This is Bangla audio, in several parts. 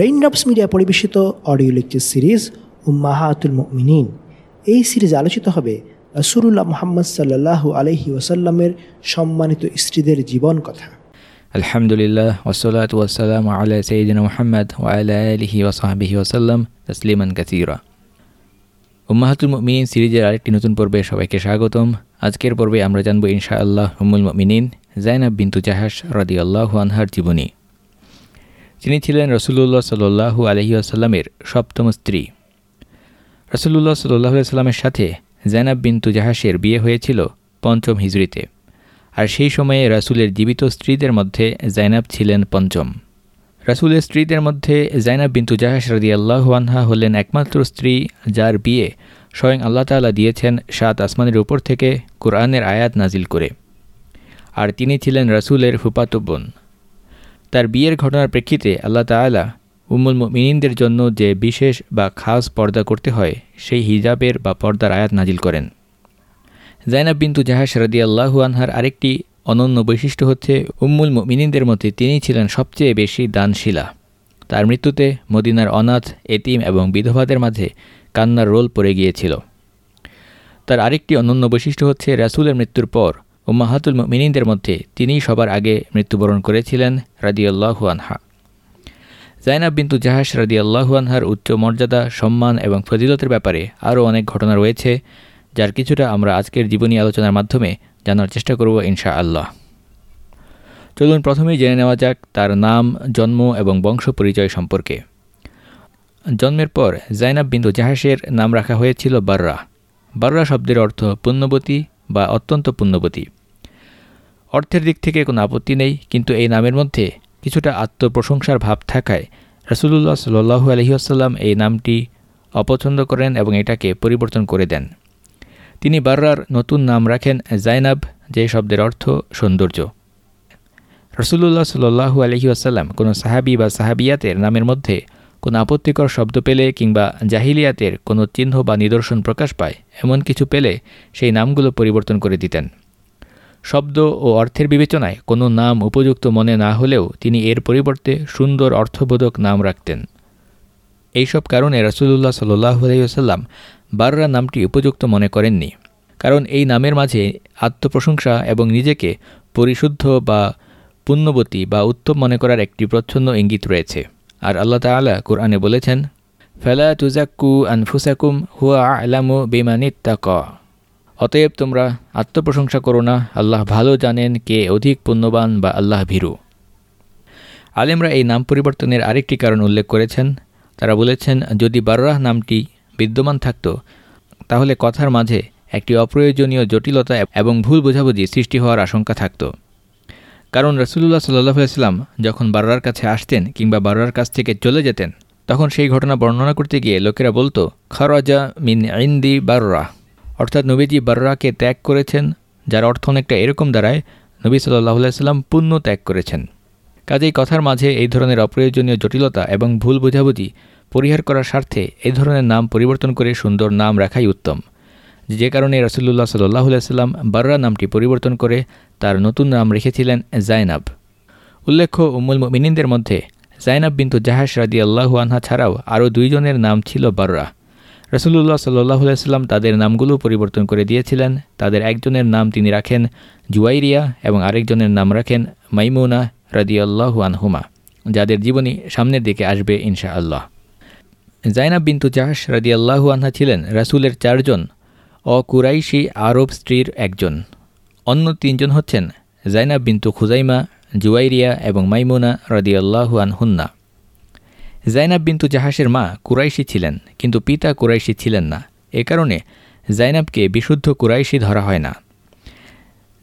রেইনড্রপস মিডিয়া পরিবেশিত অডিও লেকচার সিরিজ উম্মাহাতুল মিনীন এই সিরিজ আলোচিত হবে রসুরুল্লাহ মোহাম্মদ সাল্লাহ আলহি ওসাল্লামের সম্মানিত স্ত্রীদের জীবন কথা। আলহামদুলিল্লাহ ওসলাত ওয়াসালাম আলা সঈদিন মোহাম্মদ ওয়ালা ওসাহাবিহি ওসাল্লাম তসলিমান কাসিরা। উম্মাহাতুল মিনীন সিরিজের আরেকটি নতুন পর্বে সবাইকে স্বাগতম। আজকের পর্বে আমরা জানব ইনশা আল্লাহ উম্মুল মিনীন জাইনাব বিন্তু জাহাস রদি আল্লাহ আনহার জীবনী। তিনি ছিলেন রসুল্লাহ সাল্লু আলহি আসাল্লামের সপ্তম স্ত্রী। রসুল্লাহ সাল্লাহ সাল্লামের সাথে জাইনাব বিন্তু জাহাসের বিয়ে হয়েছিল পঞ্চম হিজড়িতে। আর সেই সময়ে রাসুলের জীবিত স্ত্রীদের মধ্যে জাইনাব ছিলেন পঞ্চম। রাসুলের স্ত্রীদের মধ্যে জাইনাব বিন্তু জাহাস রদি আল্লাহ আনহা হলেন একমাত্র স্ত্রী যার বিয়ে স্বয়ং আল্লাহ তালা দিয়েছেন সাত আসমানের উপর থেকে কোরআনের আয়াত নাজিল করে। আর তিনি ছিলেন রাসুলের ফুপাতো বোন। তার বিয়ের ঘটনার প্রেক্ষিতে আল্লাহ তালা উম্মুল মিনীনদের জন্য যে বিশেষ বা খাস পর্দা করতে হয়, সেই হিজাবের বা পর্দার আয়াত নাজিল করেন। জাইনাব বিন্তু জাহাজ রাদি আল্লাহু আনহার আরেকটি অনন্য বৈশিষ্ট্য হচ্ছে, উম্মুল মিনীনদের মধ্যে তিনি ছিলেন সবচেয়ে বেশি দানশীলা। তার মৃত্যুতে মদিনার অনাথ, এতিম এবং বিধবাদের মাঝে কান্নার রোল পড়ে গিয়েছিল। তার আরেকটি অনন্য বৈশিষ্ট্য হচ্ছে, রাসুলের মৃত্যুর পর উম্মাহাতুল মিনীনদের মধ্যে তিনিই সবার আগে মৃত্যুবরণ করেছিলেন রাদিয়াল্লাহু আনহা। জাইনাব বিন্তু জাহাস রাদিয়াল্লাহু আনহার উচ্চ মর্যাদা, সম্মান এবং ফজিলতের ব্যাপারে আরও অনেক ঘটনা রয়েছে, যার কিছুটা আমরা আজকের জীবনী আলোচনার মাধ্যমে জানার চেষ্টা করব ইনশা আল্লাহ চলুন প্রথমেই জেনে নেওয়া যাক তার নাম, জন্ম এবং বংশ পরিচয় সম্পর্কে। জন্মের পর জাইনাব বিন্দু জাহাসের নাম রাখা হয়েছিল বাররা। বাররা শব্দের অর্থ পুণ্যবতী বা অত্যন্ত পুণ্যবতী। অর্থের দিক থেকে কোনো আপত্তি নেই, কিন্তু এই নামের মধ্যে কিছুটা আত্মপ্রশংসার ভাব থাকায় রসুল্লাহ সাল্লু আলহিউসাল্লাম এই নামটি অপছন্দ করেন এবং এটাকে পরিবর্তন করে দেন। তিনি বার্রার নতুন নাম রাখেন জাইনাব, যে শব্দের অর্থ সৌন্দর্য। রসুল্লাহ সাল্লু আলহি আসাল্লাম কোনো সাহাবি বা সাহাবিয়াতের নামের মধ্যে কোনো আপত্তিকর শব্দ পেলে কিংবা জাহিলিয়াতের কোনো চিহ্ন বা নিদর্শন প্রকাশ পায়, এমন কিছু পেলে সেই নামগুলো পরিবর্তন করে দিতেন। শব্দ ও অর্থের বিবেচনায় কোনো নাম উপযুক্ত মনে না হলেও তিনি এর পরিবর্তে সুন্দর অর্থবোধক নাম রাখতেন। এইসব কারণে রসুল্লাহ সাল্লাহ আলহিহাল্লাম বাররা নামটি উপযুক্ত মনে করেননি। কারণ এই নামের মাঝে আত্মপ্রশংসা এবং নিজেকে পরিশুদ্ধ বা পুণ্যবতী বা উত্তম মনে করার একটি প্রচ্ছন্ন ইঙ্গিত রয়েছে। আর আল্লাহ তালা কোরআনে বলেছেন, ফেলা তুজাক্কু আনফুসাকুম, হুয়া আলামু বেমানিত্তাক। অতএব তোমরা আত্মপ্রশংসা করো না, আল্লাহ ভালো জানেন কে অধিক পুণ্যবান বা আল্লাহ ভীরু। আলেমরা এই নাম পরিবর্তনের আরেকটি কারণ উল্লেখ করেছেন। তারা বলেছেন, যদি বাররাহ নামটি বিদ্যমান থাকত, তাহলে কথার মাঝে একটি অপ্রয়োজনীয় জটিলতা এবং ভুল বোঝাবুঝি সৃষ্টি হওয়ার আশঙ্কা থাকত। কারণ রসুল্লাহ সাল্লাহ যখন বাররার কাছে আসতেন কিংবা বাররার কাছ থেকে চলে যেতেন, তখন সেই ঘটনা বর্ণনা করতে গিয়ে লোকেরা বলতো, খরাজা মিন ইন্দি বাররা। অর্থাৎ নবীজি বাররাকে ত্যাগ করেছেন, যার অর্থ অনেকটা এরকম দাঁড়ায়, নবী সাল্লাহ সাল্লাম পুণ্য ত্যাগ করেছেন। কাজেই কথার মাঝে এই ধরনের অপ্রয়োজনীয় জটিলতা এবং ভুল বোঝাবুঝি পরিহার করার স্বার্থে এই ধরনের নাম পরিবর্তন করে সুন্দর নাম রাখাই উত্তম। যে কারণে রসুল্লাহ সাল্লাহ সাল্লাম বাররা নামটি পরিবর্তন করে তার নতুন নাম রেখেছিলেন জাইনাব। উল্লেখ্য, উম্মুল মিনিনদের মধ্যে জাইনাব বিন্তু জাহাস রাদি আল্লাহু আনহা ছাড়াও আরও দুইজনের নাম ছিল বাররা। রসুল্লাহ সাল্লাহ সাল্লাম তাদের নামগুলো পরিবর্তন করে দিয়েছিলেন। তাদের একজনের নাম তিনি রাখেন জুয়াইরিয়া এবং আরেকজনের নাম রাখেন মাইমুনা রাদি আল্লাহু আনহুমা, যাদের জীবনী সামনের দিকে আসবে ইনশা আল্লাহ জাইনাব বিন্তু জাহাস রাদি আল্লাহু আনহা ছিলেন রাসুলের চারজন অকুরাইশি আরব স্ত্রীর একজন। অন্য তিনজন হচ্ছেন জাইনাব বিন্তু খুজাইমা, জুয়াইরিয়া এবং মাইমুনা রদিয়াল্লাহু আনহুন্না। জাইনাব বিন্তু জাহাসের মা কুরাইশি ছিলেন, কিন্তু পিতা কুরাইশি ছিলেন না। এ কারণে জাইনাবকে বিশুদ্ধ কুরাইশি ধরা হয় না।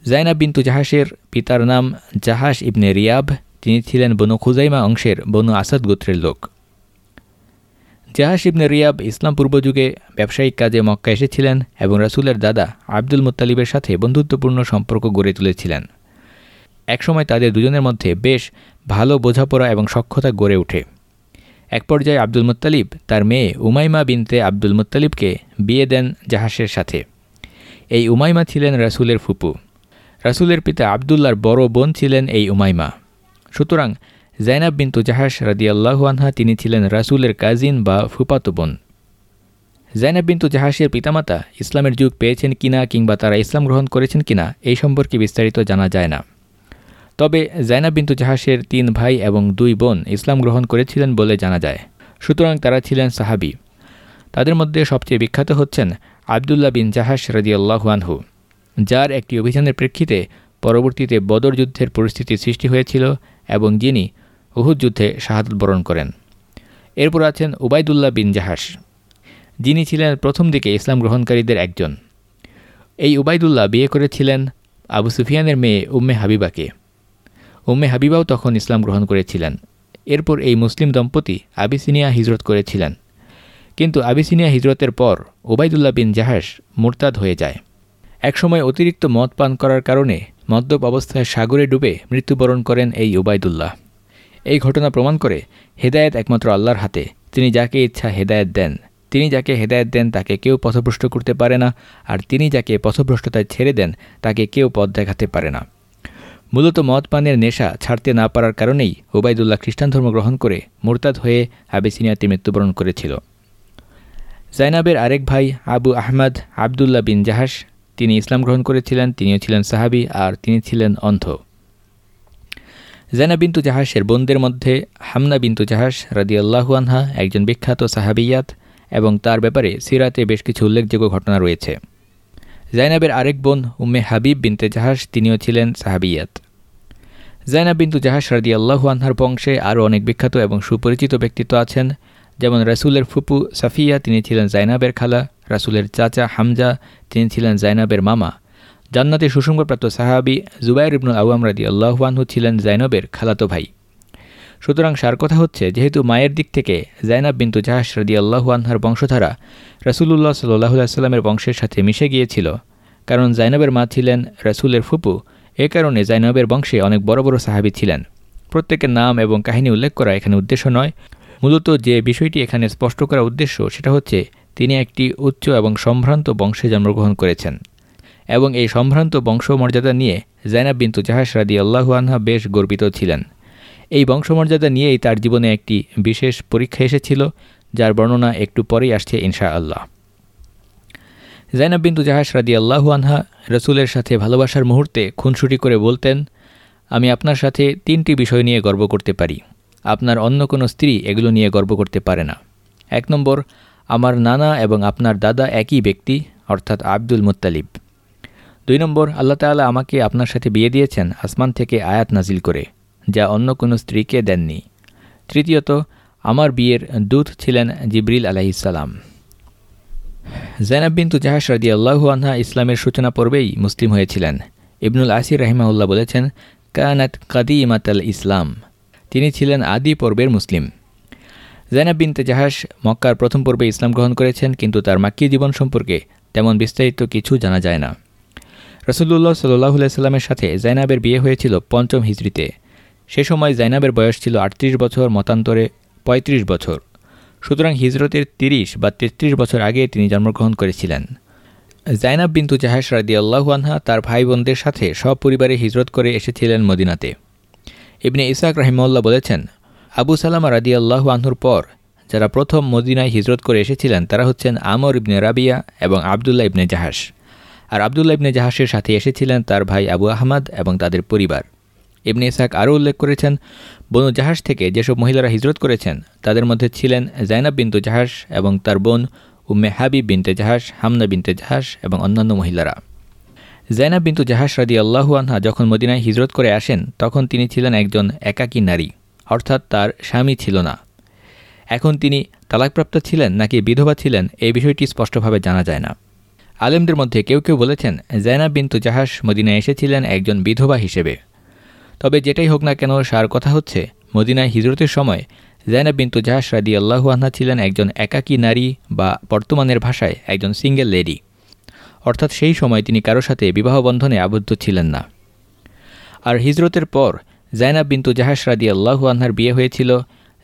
জাইনাব বিন্তু জাহাসের পিতার নাম জাহাস ইবনে রিয়াব, তিনি ছিলেন বনু খুজাইমা অংশের বনু আসাদ গোত্রের লোক। জাহাস ইবনে রিয়াব ইসলাম পূর্বযুগে ব্যবসায়িক কাজে মক্কা এসেছিলেন এবং রাসুলের দাদা আব্দুল মুত্তালিবের সাথে বন্ধুত্বপূর্ণ সম্পর্ক গড়ে তুলেছিলেন। একসময় তাদের দুজনের মধ্যে বেশ ভালো বোঝাপড়া এবং সক্ষতা গড়ে ওঠে। এক পর্যায়ে আব্দুল মুত্তালিব তার মেয়ে উমাইমা বিনতে আব্দুল মুত্তালিবকে বিয়ে দেন জাহাসের সাথে। এই উমাইমা ছিলেন রাসুলের ফুপু। রাসুলের পিতা আবদুল্লার বড় বোন ছিলেন এই উমাইমা। সুতরাং জাইনাব বিন্তু জাহাস রাদিয়াল্লাহু আনহা, তিনি ছিলেন রাসুলের কাজিন বা ফুপাতো বোন। জাইনাব বিন্তু জাহাসের পিতামাতা ইসলামের যুগ পেয়েছেন কিনা কিংবা তারা ইসলাম গ্রহণ করেছেন কিনা, এই সম্পর্কে বিস্তারিত জানা যায় না। তবে জাইনাব বিন্তু জাহাসের তিন ভাই এবং দুই বোন ইসলাম গ্রহণ করেছিলেন বলে জানা যায়। সুতরাং তারা ছিলেন সাহাবি। তাদের মধ্যে সবচেয়ে বিখ্যাত হচ্ছেন আবদুল্লাহ বিন জাহাস রদিয়াল্লাহু আনহু, যার একটি অভিযানের প্রেক্ষিতে পরবর্তীতে বদর যুদ্ধের পরিস্থিতি সৃষ্টি হয়েছিল এবং যিনি উহুদ যুদ্ধে শাহাদত বরণ করেন। এরপর আছেন উবায়দুল্লাহ বিন জাহাস যিনি ছিলেন প্রথম দিকে ইসলাম গ্রহণকারীদের একজন। এই উবায়দুল্লাহ বিয়ে করেছিলেন আবু সুফিয়ানের মেয়ে উম্মে হাবিবাকে। উম্মে হাবিবাও তখন ইসলাম গ্রহণ করেছিলেন। এরপর এই মুসলিম দম্পতি আবিসিনিয়া হিজরত করেছিলেন। কিন্তু আবিসিনিয়া হিজরতের পর ওবায়দুল্লাহ বিন জাহাস মোরতাদ হয়ে যায়। একসময় অতিরিক্ত মদ পান করার কারণে মদ্যপ অবস্থায় সাগরে ডুবে মৃত্যুবরণ করেন এই ওবায়দুল্লাহ এই ঘটনা প্রমাণ করে হেদায়েত একমাত্র আল্লাহর হাতে। তিনি যাকে ইচ্ছা হেদায়েত দেন। তিনি যাকে হেদায়েত দেন, তাকে কেউ পথভ্রষ্ট করতে পারে না। আর তিনি যাকে পথভ্রষ্টতায় ছেড়ে দেন, তাকে কেউ পথ দেখাতে পারে না। মূলত মদ পানের নেশা ছাড়তে না পারার কারণেই ওবায়দুল্লাহ খ্রিস্টান ধর্ম গ্রহণ করে মোরতাদ হয়ে আবেসিনিয়াতে মৃত্যুবরণ করেছিল। জাইনাবের আরেক ভাই আবু আহমদ আবদুল্লাহ বিন জাহাস তিনি ইসলাম গ্রহণ করেছিলেন, তিনিও ছিলেন সাহাবি, আর তিনি ছিলেন অন্ধ। জাইনা বিন্তু জাহাসের বোনদের মধ্যে হামনা বিন্তু জাহাস রাদিয়াল্লাহু আনহা একজন বিখ্যাত সাহাবিয়াত এবং তার ব্যাপারে সিরাতে বেশ কিছু উল্লেখযোগ্য ঘটনা রয়েছে। জাইনাবের আরেক বোন উম্মে হাবিব বিনতে জাহাস তিনিও ছিলেন সাহাবিয়াত। জাইনাব বিন্তু জাহাস রাদি আল্লাহু আনহার বংশে আরও অনেক বিখ্যাত এবং সুপরিচিত ব্যক্তিত্ব আছেন, যেমন রাসুলের ফুপু সাফিয়া, তিনি ছিলেন জাইনাবের খালা, রাসুলের চাচা হামজা, তিনি ছিলেন জাইনাবের মামা জান্নাতে সুসংবাদপ্রাপ্ত সাহাবি জুবাইর ইবনুল আওয়াম রাদি আল্লাহুয়ানহু ছিলেন জাইনবের খালাতো ভাই। সুতরাং সার কথা হচ্ছে, যেহেতু মায়ের দিক থেকে জাইনাব বিন্তু জাহাস রাদি আল্লাহু আনহার বংশধারা রাসুলুল্লাহ সাল্লাহ বংশের সাথে মিশে গিয়েছিল, কারণ জাইনবের মা ছিলেন রাসুলের ফুপু, এ কারণে জাইনবের বংশে অনেক বড় বড় সাহাবি ছিলেন। প্রত্যেকের নাম এবং কাহিনী উল্লেখ করা এখানে উদ্দেশ্য নয়, মূলত যে বিষয়টি এখানে স্পষ্ট করা উদ্দেশ্য সেটা হচ্ছে, তিনি একটি উচ্চ এবং সম্ভ্রান্ত বংশে জন্মগ্রহণ করেছেন। এবং এই সম্ভ্রান্ত বংশমর্যাদা নিয়ে জাইনাব বিন্তু জাহাস রাদি আনহা বেশ গর্বিত ছিলেন। এই বংশমর্যাদা নিয়েই তার জীবনে একটি বিশেষ পরীক্ষা এসেছিল, যার বর্ণনা একটু পরেই আসছে ইনশা আল্লাহ জাইনাব বিন্তু জাহাস রাদি আল্লাহু আনহা রসুলের সাথে ভালোবাসার মুহূর্তে খুনসুটি করে বলতেন, আমি আপনার সাথে তিনটি বিষয় নিয়ে গর্ব করতে পারি। আপনার অন্য কোনো স্ত্রী এগুলো নিয়ে গর্ব করতে পারে না। এক নম্বর, আমার নানা এবং আপনার দাদা একই ব্যক্তি, অর্থাৎ আব্দুল মুত্তালিব। দুই নম্বর, আল্লাহ তালা আমাকে আপনার সাথে বিয়ে দিয়েছেন আসমান থেকে আয়াত নাজিল করে, যা অন্য কোনো স্ত্রীকে দেননি। তৃতীয়ত, আমার বিয়ের দূত ছিলেন জিবরিল আলাইসাল্লাম জাইনাব বিন্তু জাহাস রাদি আল্লাহু আনহা ইসলামের সূচনা পর্বেই মুসলিম হয়েছিলেন। ইবনুল আসির রাহিমাউল্লাহ বলেছেন, কানাত কাদি ইমাত ইসলাম। তিনি ছিলেন আদি পর্বের মুসলিম। জাইনাব বিনতে জাহাস মক্কার প্রথম পর্বে ইসলাম গ্রহণ করেছেন, কিন্তু তার মাক্কী জীবন সম্পর্কে তেমন বিস্তারিত কিছু জানা যায় না। রসুল্লাহ সাল্লাহ সাল্লামের সাথে জাইনাবের বিয়ে হয়েছিল পঞ্চম হিজড়িতে। সে সময় জাইনাবের বয়স ছিল আটত্রিশ বছর, মতান্তরে ৩৫ বছর। সুতরাং হিজরতের তিরিশ বা তেত্রিশ বছর আগে তিনি জন্মগ্রহণ করেছিলেন। জাইনাব বিন্তু জাহাস রাদি আল্লাহুয়ানহা তার ভাই বোনদের সাথে সপরিবারে হিজরত করে এসেছিলেন মদিনাতে। ইবনে ইসাক রাহিমউল্লাহ বলেছেন, আবু সালামা রাদি আল্লাহু আনহুর পর যারা প্রথম মদিনায় হিজরত করে এসেছিলেন তারা হচ্ছেন আমর ইবনে রাবিয়া এবং আবদুল্লাহ ইবনে জাহাস আর আবদুল্লাহ ইবনে জাহাসের সাথে এসেছিলেন তার ভাই আবু আহমদ এবং তাদের পরিবার। ইবনে ইসাক আরও উল্লেখ করেছেন, বনু জাহাজ থেকে যেসব মহিলারা হিজরত করেছেন, তাদের মধ্যে ছিলেন জাইনাব বিন্তু জাহাস এবং তার বোন উম্মে হাবিব বিনতে জাহাস হামনা বিনতে জাহাস এবং অন্যান্য মহিলারা। জাইনাব বিন্তু জাহাস রাদি আল্লাহু আনহা যখন মদিনায় হিজরত করে আসেন, তখন তিনি ছিলেন একজন একাকী নারী, অর্থাৎ তার স্বামী ছিল না। এখন তিনি তালাকপ্রাপ্ত ছিলেন নাকি বিধবা ছিলেন এই বিষয়টি স্পষ্টভাবে জানা যায় না। আলেমদের মধ্যে কেউ কেউ বলেছেন জাইনাব বিন্তু জাহাস মদিনায় এসেছিলেন একজন বিধবা হিসেবে। তবে যেটাই হোক না কেন, সার কথা হচ্ছে, মদিনায় হিজরতের সময় জাইনাব বিন্তু জাহাস রাদি আল্লাহু আহ্না ছিলেন একজন একাকী নারী বা বর্তমানের ভাষায় একজন সিঙ্গেল লেডি। অর্থাৎ সেই সময় তিনি কারও সাথে বিবাহ বন্ধনে আবদ্ধ ছিলেন না। আর হিজরতের পর জাইনাব বিন্তু জাহাস রাদি আল্লাহু আনহার বিয়ে হয়েছিল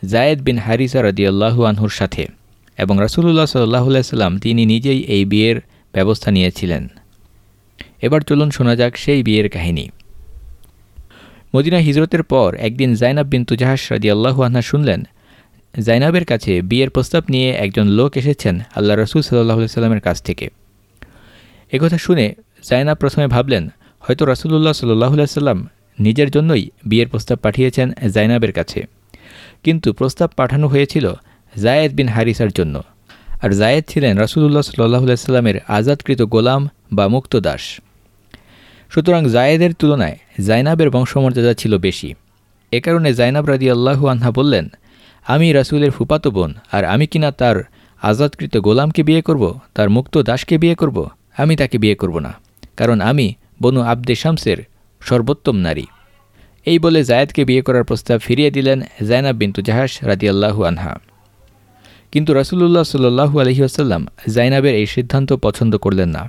জায়েদ বিন হারিসা রাদি আল্লাহু আনহুর সাথে। এবং রাসুলুল্লাহ সাল্লাহ সাল্লাম তিনি নিজেই এই বিয়ের ব্যবস্থা নিয়েছিলেন। এবার চলুন শোনা যাক সেই বিয়ের কাহিনী। মদিনা হিজরতের পর একদিন জাইনাব বিন্তু জাহাস রাদি আল্লাহু আহ্না শুনলেন, জাইনাবের কাছে বিয়ের প্রস্তাব নিয়ে একজন লোক এসেছেন আল্লাহ রসুল সাল্লাহ সাল্লামের কাছ থেকে। একথা শুনে জাইনাব প্রথমে ভাবলেন, হয়তো রসুল্লাহ সাল্লাহ সাল্লাম নিজের জন্যই বিয়ের প্রস্তাব পাঠিয়েছেন জাইনাবের কাছে। কিন্তু প্রস্তাব পাঠানো হয়েছিল জায়েদ বিন হারিসার জন্য। আর জায়েদ ছিলেন রসুল্লাহ সাল্লাহ সাল্লামের আজাদকৃত গোলাম বা মুক্ত দাস সুতরাং জায়েদের তুলনায় জাইনাবের বংশমর্যাদা ছিল বেশি। এ কারণে জাইনাব রাদি আল্লাহু আনহা বললেন, আমি রাসুলের ফুপাতো বোন, আর আমি কিনা তার আজাদকৃত গোলামকে বিয়ে করব, তার মুক্ত দাসকে বিয়ে করব? আমি তাকে বিয়ে করব না, কারণ আমি বনু আব্দে শামসের সর্বোত্তম নারী। এই বলে জায়েদকে বিয়ে করার প্রস্তাব ফিরিয়ে দিলেন জায়নাব বিন্তু জাহাস রাদিয়াল্লাহু আনহা। কিন্তু রাসুলুল্লাহ সাল্লু আলহিউসাল্লাম জাইনাবের এই সিদ্ধান্ত পছন্দ করলেন না,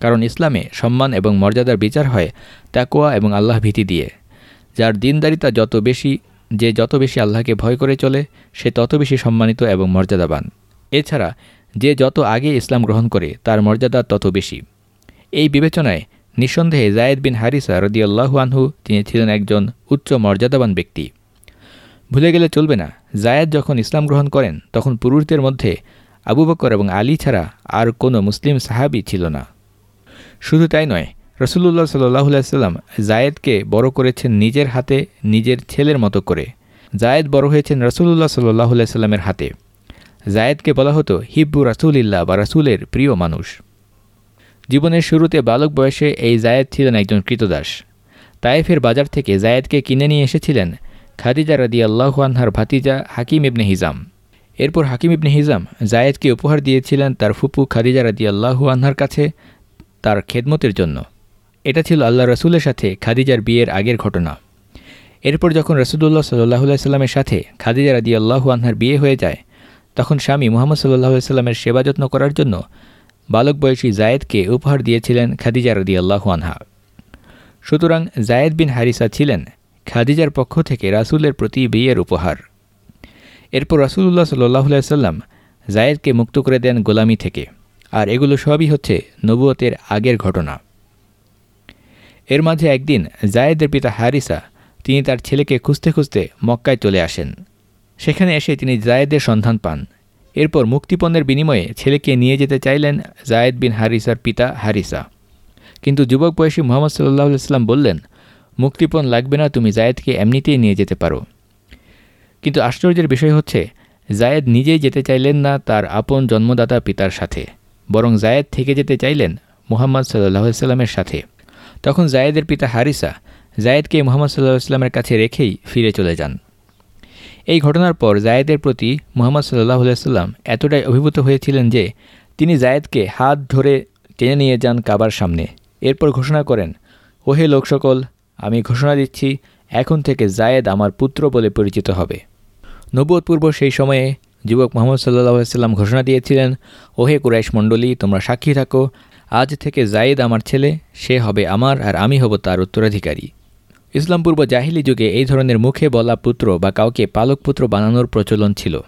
কারণ ইসলামে সম্মান এবং মর্যাদার বিচার হয় তাকোয়া এবং আল্লাহ ভীতি দিয়ে। যার দিনদারিতা যত বেশি, যে যত বেশি আল্লাহকে ভয় করে চলে, সে তত বেশি সম্মানিত এবং মর্যাদাবান। এছাড়া, যে যত আগে ইসলাম গ্রহণ করে, তার মর্যাদা তত বেশি। এই বিবেচনায় নিঃসন্দেহে জায়েদ বিন হারিসা রদিয়াল্লাহু আনহু, তিনি ছিলেন একজন উচ্চ মর্যাদাবান ব্যক্তি। ভুলে গেলে চলবে না জায়েদ যখন ইসলাম গ্রহণ করেন, তখন পুরুষদের মধ্যে আবু বকর এবং আলী ছাড়া আর কোনো মুসলিম সাহাবি ছিল না। শুধু তাই নয় রসুল্লাহ সাল্লাহ সাল্লাম জায়েদকে বড় করেছেন নিজের হাতে, নিজের ছেলের মতো করে। জায়েদ বড় হয়েছেন রসুল্লাহ সাল্লাহ সাল্লামের হাতে। জায়েদকে বলা হতো হিব্বু রাসুলিল্লাহ বা রাসুলের প্রিয় মানুষ। জীবনের শুরুতে বালক বয়সে এই জায়েদ ছিলেন একজন কৃতদাস। তায়েফের বাজার থেকে জায়েদকে কিনে নিয়ে এসেছিলেন খাদিজা রাদি আল্লাহ আনহার ভাতিজা হাকিম ইবনে হিজাম। এরপর হাকিম ইবনে হিজাম জায়েদকে উপহার দিয়েছিলেন তার ফুপু খাদিজা রাদি আল্লাহু আনহার কাছে তার খেদমতের জন্য। এটা ছিল আল্লাহ রসুলের সাথে খাদিজার বিয়ের আগের ঘটনা। এরপর যখন রসুল্লাহ সাল্লাহ সাল্লামের সাথে খাদিজা রাদি আল্লাহু আনহার বিয়ে হয়ে যায়, তখন স্বামী মোহাম্মদ সাল্লাহ সাল্লামের সেবা যত্ন করার জন্য বালক বয়সী জায়েদকে উপহার দিয়েছিলেন খাদিজা রদি আল্লাহু আনহা। সুতরাং জায়েদ বিন হারিসা ছিলেন খাদিজার পক্ষ থেকে রাসুলের প্রতি বিয়ের উপহার। এরপর রাসুল্লাহ সাল্লাহ সাল্লাম জায়েদকে মুক্ত করে দেন গোলামি থেকে। আর এগুলো সবই হচ্ছে নবুয়তের আগের ঘটনা। এর মাঝে একদিন জায়েদের পিতা হারিসা তিনি তার ছেলেকে খুঁজতে খুঁজতে মক্কায় চলে আসেন। সেখানে এসে তিনি জায়েদের সন্ধান পান। এরপর মুক্তিপণের বিনিময়ে ছেলেকে নিয়ে যেতে চাইলেন জায়েদ বিন হারিসার পিতা হারিসা। কিন্তু যুবক বয়সী মোহাম্মদ সাল্লাহ সাল্লাম বললেন মুক্তিপণ লাগবে না, তুমি জায়েদকে এমনিতেই নিয়ে যেতে পারো। কিন্তু আশ্চর্যের বিষয় হচ্ছে, জায়েদ নিজেই যেতে চাইলেন না তার আপন জন্মদাতা পিতার সাথে। বরং জায়েদ থেকে যেতে চাইলেন মোহাম্মদ সাল্লাহ সাথে। তখন জায়েদের পিতা হারিসা জায়েদকে মোহাম্মদ সাল্লাহ কাছে রেখেই ফিরে চলে যান। এই ঘটনার পর জায়েদের প্রতি মোহাম্মদ সাল্লাহ সাল্লাম এতটাই অভিভূত হয়েছিলেন যে, তিনি জায়েদকে হাত ধরে টেনে নিয়ে যান কাবার সামনে। এরপর ঘোষণা করেন, ওহে লোক সকল আমি ঘোষণা দিচ্ছি, এখন থেকে জায়েদ আমার পুত্র বলে পরিচিত হবে। নবুয়পূর্ব সেই সময়ে যুবক মোহাম্মদ সাল্লাহ সাল্লাম ঘোষণা দিয়েছিলেন, ওহে কুরাইশ মণ্ডলী, তোমরা সাক্ষী থাকো, আজ থেকে জায়েদ আমার ছেলে, সে হবে আমার আর আমি হব তার উত্তরাধিকারী। ইসলামপূর্ব জাহিলি যুগে এই ধরনের মুখে বলা পুত্র বা কাউকে পালক পুত্র বানানোর প্রচলন ছিল।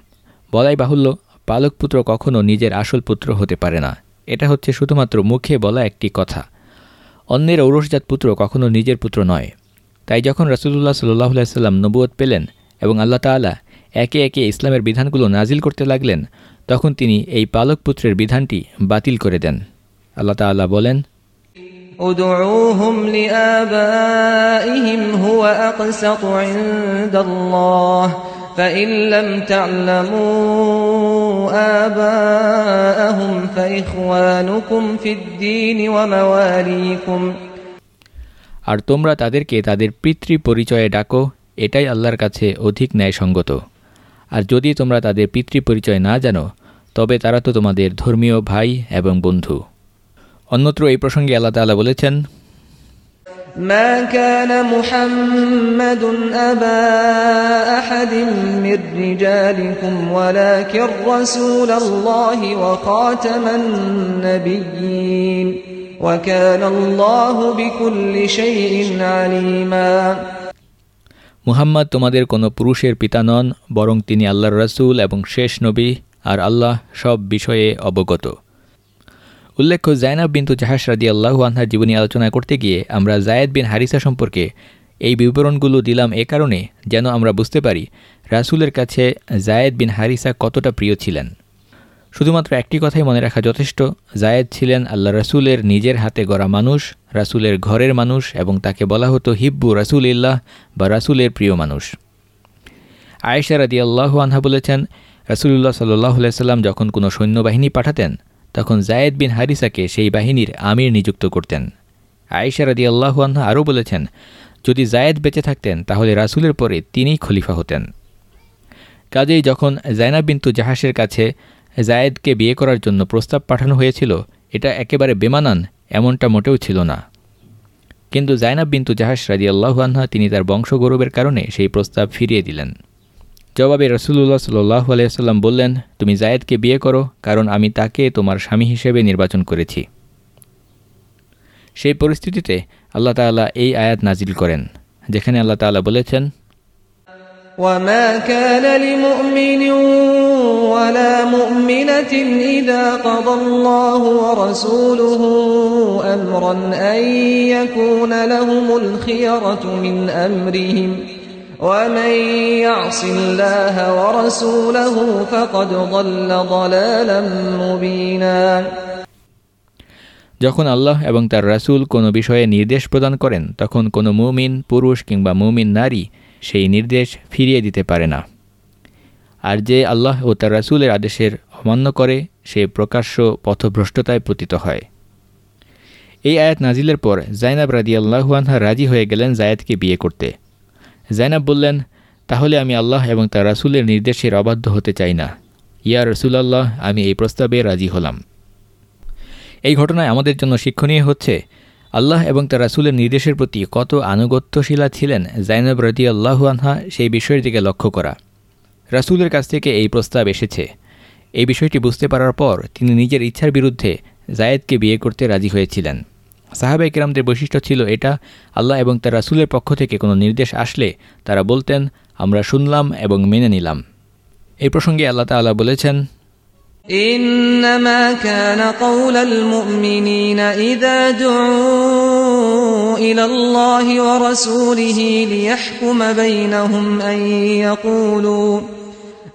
বলাই বাহুল্য, পালক পুত্র কখনও নিজের আসল পুত্র হতে পারে না। এটা হচ্ছে শুধুমাত্র মুখে বলা একটি কথা। অন্যের ঔরসজাত পুত্র কখনও নিজের পুত্র নয় তাই যখন রসুল্লাহ সাল্লাহ সাল্লাম নবুয়ত পেলেন এবং আল্লাহ তালা একে একে ইসলামের বিধানগুলো নাজিল করতে লাগলেন তখন তিনি এই পালক পুত্রের বিধানটি বাতিল করে দেন আল্লাহ তাল্লাহ বলেন ادعوهم لآبائهم هو أقسط عند الله فإن لم تعلموا آباءهم فإخوانكم في الدين ومواليكم আর তোমরা তাদেরকে তাদের পিতৃ পরিচয়ে ডাকো এটাই আল্লাহর কাছে অধিক ন্যায়সঙ্গত আর যদি তোমরা তাদের পিতৃ পরিচয় না জানো তবে তারা তো তোমাদের ধর্মীয় ভাই এবং বন্ধু অন্যত্র এই প্রসঙ্গে আল্লাহ তালা বলেছেন ما كان محمد أبا أحد من رجالكم ولكن رسول الله وخاتم النبيين وكان الله بكل شيء عليما মুহাম্মদ তোমাদের কোনো পুরুষের পিতা নন বরং তিনি আল্লাহর রসুল এবং শেষ নবী আর আল্লাহ সব বিষয়ে অবগত উল্লেখ্য জায়নাব বিন্তু জাহাস রাদি আল্লাহু আনহার জীবনী আলোচনা করতে গিয়ে আমরা জায়েদ বিন হারিসা সম্পর্কে এই বিবরণগুলো দিলাম এ কারণে যেন আমরা বুঝতে পারি রাসুলের কাছে জায়েদ বিন হারিসা কতটা প্রিয় ছিলেন। শুধুমাত্র একটি কথাই মনে রাখা যথেষ্ট, জায়েদ ছিলেন আল্লাহ রাসুলের নিজের হাতে গড়া মানুষ, রাসুলের ঘরের মানুষ এবং তাকে বলা হতো হিব্বু রাসুল ইল্লাহ বা রাসুলের প্রিয় মানুষ। আয়েশা রাদি আল্লাহ আনহা বলেছেন, রাসুলুল্লাহ সাল্লাহ সাল্লাম যখন কোনো সৈন্যবাহিনী পাঠাতেন তখন জায়েদ বিন হারিসাকে সেই বাহিনীর আমির নিযুক্ত করতেন। আয়েশা রাদি আল্লাহ আনহা আরও বলেছেন, যদি জায়েদ বেঁচে থাকতেন, তাহলে রাসুলের পরে তিনিই খলিফা হতেন। কাজেই যখন জায়নাব বিন্তু জাহাসের কাছে জায়েদকে বিয়ে করার জন্য প্রস্তাব পাঠানো হয়েছিল, এটা একেবারে বেমানান, এমনটা মোটেও ছিল না। কিন্তু জায়নাব বিন্তু জাহাস রাজি আল্লাহু আনহা তিনি তার বংশগৌরবের কারণে সেই প্রস্তাব ফিরিয়ে দিলেন। জবাবে রসুল্লাহ সাল্লাহ আলাইসাল্লাম বললেন তুমি জায়েদকে বিয়ে করো কারণ আমি তাকে তোমার স্বামী হিসেবে নির্বাচন করেছি সেই পরিস্থিতিতে আল্লাহ তাআলা এই আয়াত নাজিল করেন যেখানে আল্লাহ তাআলা বলেছেন وما كان لمؤمن ولا مؤمنة إذا قضى الله ورسوله أمرا أن يكون لهم الخيرة من أمرهم ومن يعص الله ورسوله فقد ضل ضلالا مبينا যখন আল্লাহ এবং তার রাসূল কোনো বিষয়ে নির্দেশ প্রদান করেন তখন কোনো মুমিন পুরুষ কিংবা মুমিন নারী সেই নির্দেশ ফিরিয়ে দিতে পারে না আর যে আল্লাহ ও তার রাসূলের আদেশের অমান্য করে সে প্রকাশ্য পথভ্রষ্টতায় পতিত হয় এই আয়াত নাজিলের পর জাইনাব রাদি আল্লাহুয়ানহা রাজি হয়ে গেলেন জায়েদকে বিয়ে করতে জাইনাব বললেন, তাহলে আমি আল্লাহ এবং তার রাসূলের নির্দেশের অবাধ্য হতে চাই না। ইয়া রসুলাল্লাহ, আমি এই প্রস্তাবে রাজি হলাম। এই ঘটনায় আমাদের জন্য শিক্ষণীয় হচ্ছে, আল্লাহ এবং তার রাসুলের নির্দেশের প্রতি কত আনুগত্যশীলা ছিলেন জাইনব রদি আল্লাহু আনহা সেই বিষয়ের দিকে লক্ষ্য করা। রাসুলের কাছ থেকে এই প্রস্তাব এসেছে। এই বিষয়টি বুঝতে পারার পর তিনি নিজের ইচ্ছার বিরুদ্ধে জায়েদকে বিয়ে করতে রাজি হয়েছিলেন। সাহাবাই কেরামদের বৈশিষ্ট্য ছিল এটা আল্লাহ এবং তার রাসুলের পক্ষ থেকে কোনো নির্দেশ আসলে তারা বলতেন আমরা শুনলাম এবং মেনে নিলাম এই প্রসঙ্গে আল্লাহ তাআলা বলেছেন إنما كان قول المؤمنين إذا دعوا إلى الله ورسوله ليحكم بينهم أن يقولوا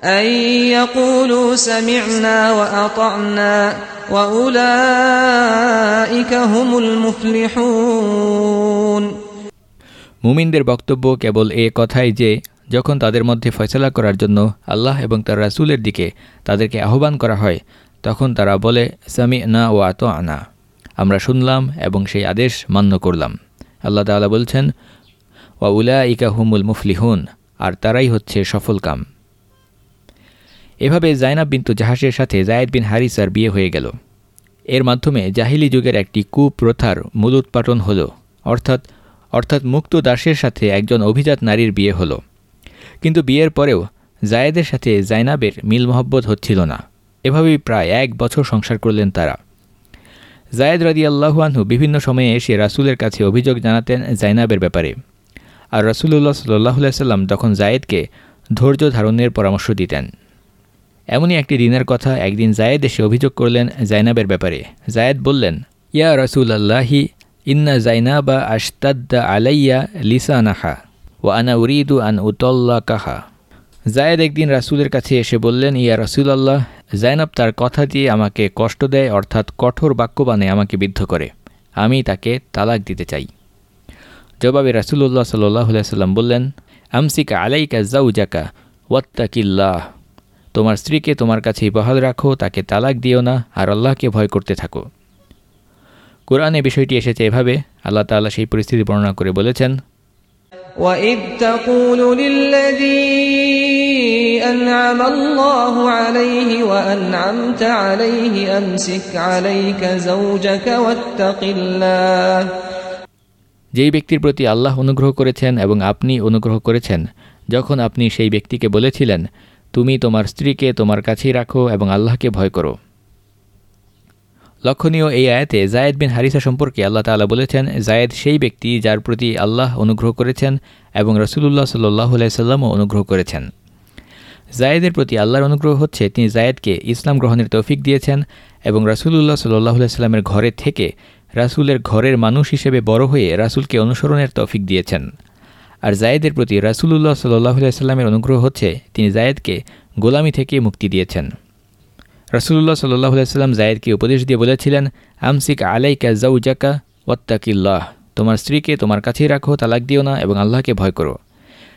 أن يقولوا سمعنا وأطعنا وأولئك هم المفلحون মুমিনদের বক্তব্য কেবল এ কথাই যে যখন তাদের মধ্যে ফয়সলা করার জন্য আল্লাহ এবং তার রাসুলের দিকে তাদেরকে আহ্বান করা হয় তখন তারা বলে সামি না ও আত আনা আমরা শুনলাম এবং সেই আদেশ মান্য করলাম আল্লাহ তাআলা বলছেন ওয়া উলা ইকা হুমুল মুফলিহুন আর তারাই হচ্ছে সফল কাম এভাবে জাইনাব বিন্তু জাহাসের সাথে জায়েদ বিন হারিসার বিয়ে হয়ে গেল। এর মাধ্যমে জাহিলি যুগের একটি কুপ্রথার মূলোৎপাটন হল, অর্থাৎ অর্থাৎ মুক্ত দাসের সাথে একজন অভিজাত নারীর বিয়ে হলো। কিন্তু বিয়ের পরেও জায়েদের সাথে জাইনাবের মিল মহব্বত হচ্ছিল না। এভাবেই প্রায় এক বছর সংসার করলেন তারা। জায়েদ রাদি আল্লাহুয়ানহু বিভিন্ন সময়ে এসে রাসুলের কাছে অভিযোগ জানাতেন জাইনাবের ব্যাপারে। আর রাসুলুল্লাহ সাল্লাহ সাল্লাম তখন জায়েদকে ধৈর্য ধারণের পরামর্শ দিতেন। এমনই একটি দিনের কথা একদিন জায়েদ এসে অভিযোগ করলেন জাইনাবের ব্যাপারে। জায়েদ বললেন, ইয়া রসুল আল্লাহি ইন্না জাইনাবা আশতাদ্দা আলাইয়া লিসানাহা ও আনা উরিদু আন উতল্লা কাহা জায়েদ একদিন রাসুলের কাছে এসে বললেন, ইয়া রসুলাল্লাহ, জাইনাব তার কথা দিয়ে আমাকে কষ্ট দেয়, অর্থাৎ কঠোর বাক্যবানে আমাকে বিদ্ধ করে। আমি তাকে তালাক দিতে চাই। জবাবে রাসুল্লাহ সাল্লাহ সাল্লাম বললেন, আমসিকা আলাইকা জাউজাকা ওয়াত্তাকিল্লাহ। তোমার স্ত্রীকে তোমার কাছেই বহাল রাখো তাকে তালাক দিও না আর আল্লাহকে ভয় করতে থাকো কোরআনে বিষয়টি এসেছে এভাবে আল্লাহ তাআলা সেই পরিস্থিতি বর্ণনা করে বলেছেন وإذ تقول للذي أنعم الله عليه وأنعمت عليه أمسك عليك زوجك واتق الله যেই ব্যক্তির প্রতি আল্লাহ অনুগ্রহ করেছেন এবং আপনি অনুগ্রহ করেছেন যখন আপনি সেই ব্যক্তিকে বলেছিলেন তুমি তোমার স্ত্রীকে তোমার কাছেই রাখো এবং আল্লাহকে ভয় করো। লক্ষণীয় এই আয়াতে জায়েদ বিন হারিসা সম্পর্কে আল্লাহ তাআলা বলেছেন, জায়েদ সেই ব্যক্তি যার প্রতি আল্লাহ অনুগ্রহ করেছেন এবং রসুলুল্লাহ সাল্লাহ সাল্লামও অনুগ্রহ করেছেন। জায়েদের প্রতি আল্লাহর অনুগ্রহ হচ্ছে তিনি জায়েদকে ইসলাম গ্রহণের তৌফিক দিয়েছেন এবং রাসুলুল্লাহ সাল্লাহ সাল্লামের ঘরে থেকে রাসুলের ঘরের মানুষ হিসেবে বড় হয়ে রাসুলকে অনুসরণের তৌফিক দিয়েছেন। আর জায়েদের প্রতি রাসুলুল্লাহ সাল্লাহ সাল্লামের অনুগ্রহ হচ্ছে তিনি জায়েদকে গোলামি থেকে মুক্তি দিয়েছেন। রাসুলুল্লাহ সাল্লাহ সাল্লাম জায়েদকে উপদেশ দিয়ে বলেছিলেন, আমসিক আলাইকা জাউজাকা ওয়াত্তাকিল্লাহ। তোমার স্ত্রীকে তোমার কাছেই রাখো, তালাক দিও না এবং আল্লাহকে ভয় করো।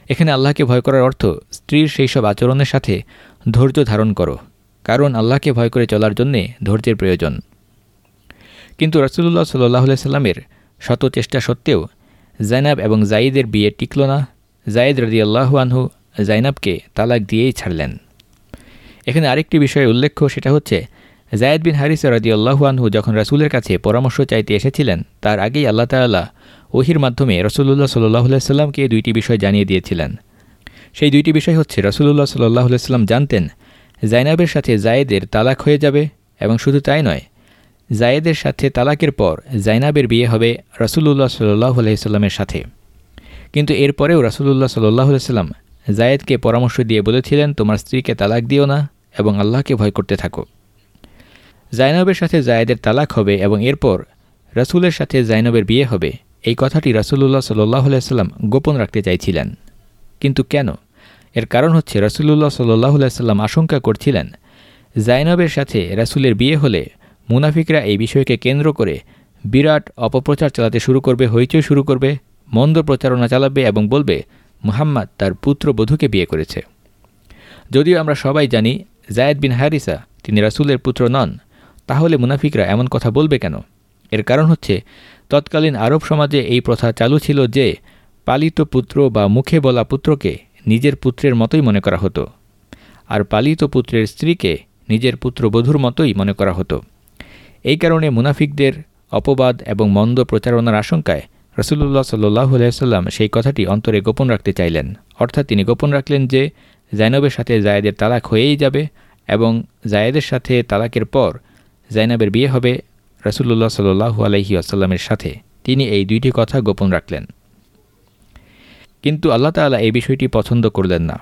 এখানে আল্লাহকে ভয় করার অর্থ স্ত্রীর সেই সব আচরণের সাথে ধৈর্য ধারণ করো, কারণ আল্লাহকে ভয় করে চলার জন্যে ধৈর্যের প্রয়োজন। কিন্তু রসুল্লাহ সাল্লাহ সাল্লামের শত চেষ্টা সত্ত্বেও জাইনাব এবং জাইদের বিয়ে টিকল না। জাইদ রদি আল্লাহু আনহু জাইনাবকে তালাক দিয়েই ছাড়লেন। এখানে আরেকটি বিষয় উল্লেখ্য, সেটা হচ্ছে জায়দ বিন হারিস রদি আল্লাহুয়ানহু যখন রাসুলের কাছে পরামর্শ চাইতে এসেছিলেন, তার আগেই আল্লাহ তাল্লাহ ওহির মাধ্যমে রসুল্লাহ সাল্লাহ সাল্লামকে দুইটি বিষয় জানিয়ে দিয়েছিলেন। সেই দুইটি বিষয় হচ্ছে রসুল্লাহ সাল্লাহ সাল্লাম জানতেন, জাইনাবের সাথে জায়েদের তালাক হয়ে যাবে এবং শুধু তাই নয় জায়েদের সাথে তালাকের পর জাইনাবের বিয়ে হবে রসুল্লাহ সাল্লাহ সাল্লামের সাথে। কিন্তু এরপরেও রসুল্লাহ সাল্লাহ সাল্লাম জায়েদকে পরামর্শ দিয়ে বলেছিলেন, তোমার স্ত্রীকে তালাক দিও না এবং আল্লাহকে ভয় করতে থাকো। জাইনবের সাথে জায়েদের তালাক হবে এবং এরপর রসুলের সাথে জাইনবের বিয়ে হবে, এই কথাটি রসুল্লাহ সাল্লাহ সাল্লাম গোপন রাখতে চাইছিলেন। কিন্তু কেন? এর কারণ হচ্ছে রসুল্লাহ সাল্লাহ সাল্লাম আশঙ্কা করছিলেন, জাইনবের সাথে রাসুলের বিয়ে হলে মুনাফিকরা এই বিষয়কে কেন্দ্র করে বিরাট অপপ্রচার চালাতে শুরু করবে, হইচই শুরু করবে, মন্দ প্রচারণা চালাবে এবং বলবে, মুহাম্মদ তার পুত্র বধূকে বিয়ে করেছে। যদিও আমরা সবাই জানি, জায়দ বিন হারিসা তিনি রাসুলের পুত্র নন, তাহলে মুনাফিকরা এমন কথা বলবে কেন? এর কারণ হচ্ছে, তৎকালীন আরব সমাজে এই প্রথা চালু ছিল যে, পালিত পুত্র বা মুখে বলা পুত্রকে নিজের পুত্রের মতোই মনে করা হতো, আর পালিত পুত্রের স্ত্রীকে নিজের পুত্রবধূর মতোই মনে করা হতো। এই কারণে মুনাফিকদের অপবাদ এবং মন্দ প্রচারণার আশঙ্কায় রসুল্লাহ সাল্লাহ আলাইসাল্লাম সেই কথাটি অন্তরে গোপন রাখতে চাইলেন। অর্থাৎ তিনি গোপন রাখলেন যে, জাইনবের সাথে জায়েদের তালাক হয়েই যাবে এবং জায়েদের সাথে তালাকের পর জাইনাবের বিয়ে হবে রসুল্লাহ সাল্লু আলহি আসাল্লামের সাথে। তিনি এই দুইটি কথা গোপন রাখলেন। কিন্তু আল্লাহ তালা এই বিষয়টি পছন্দ করলেন না।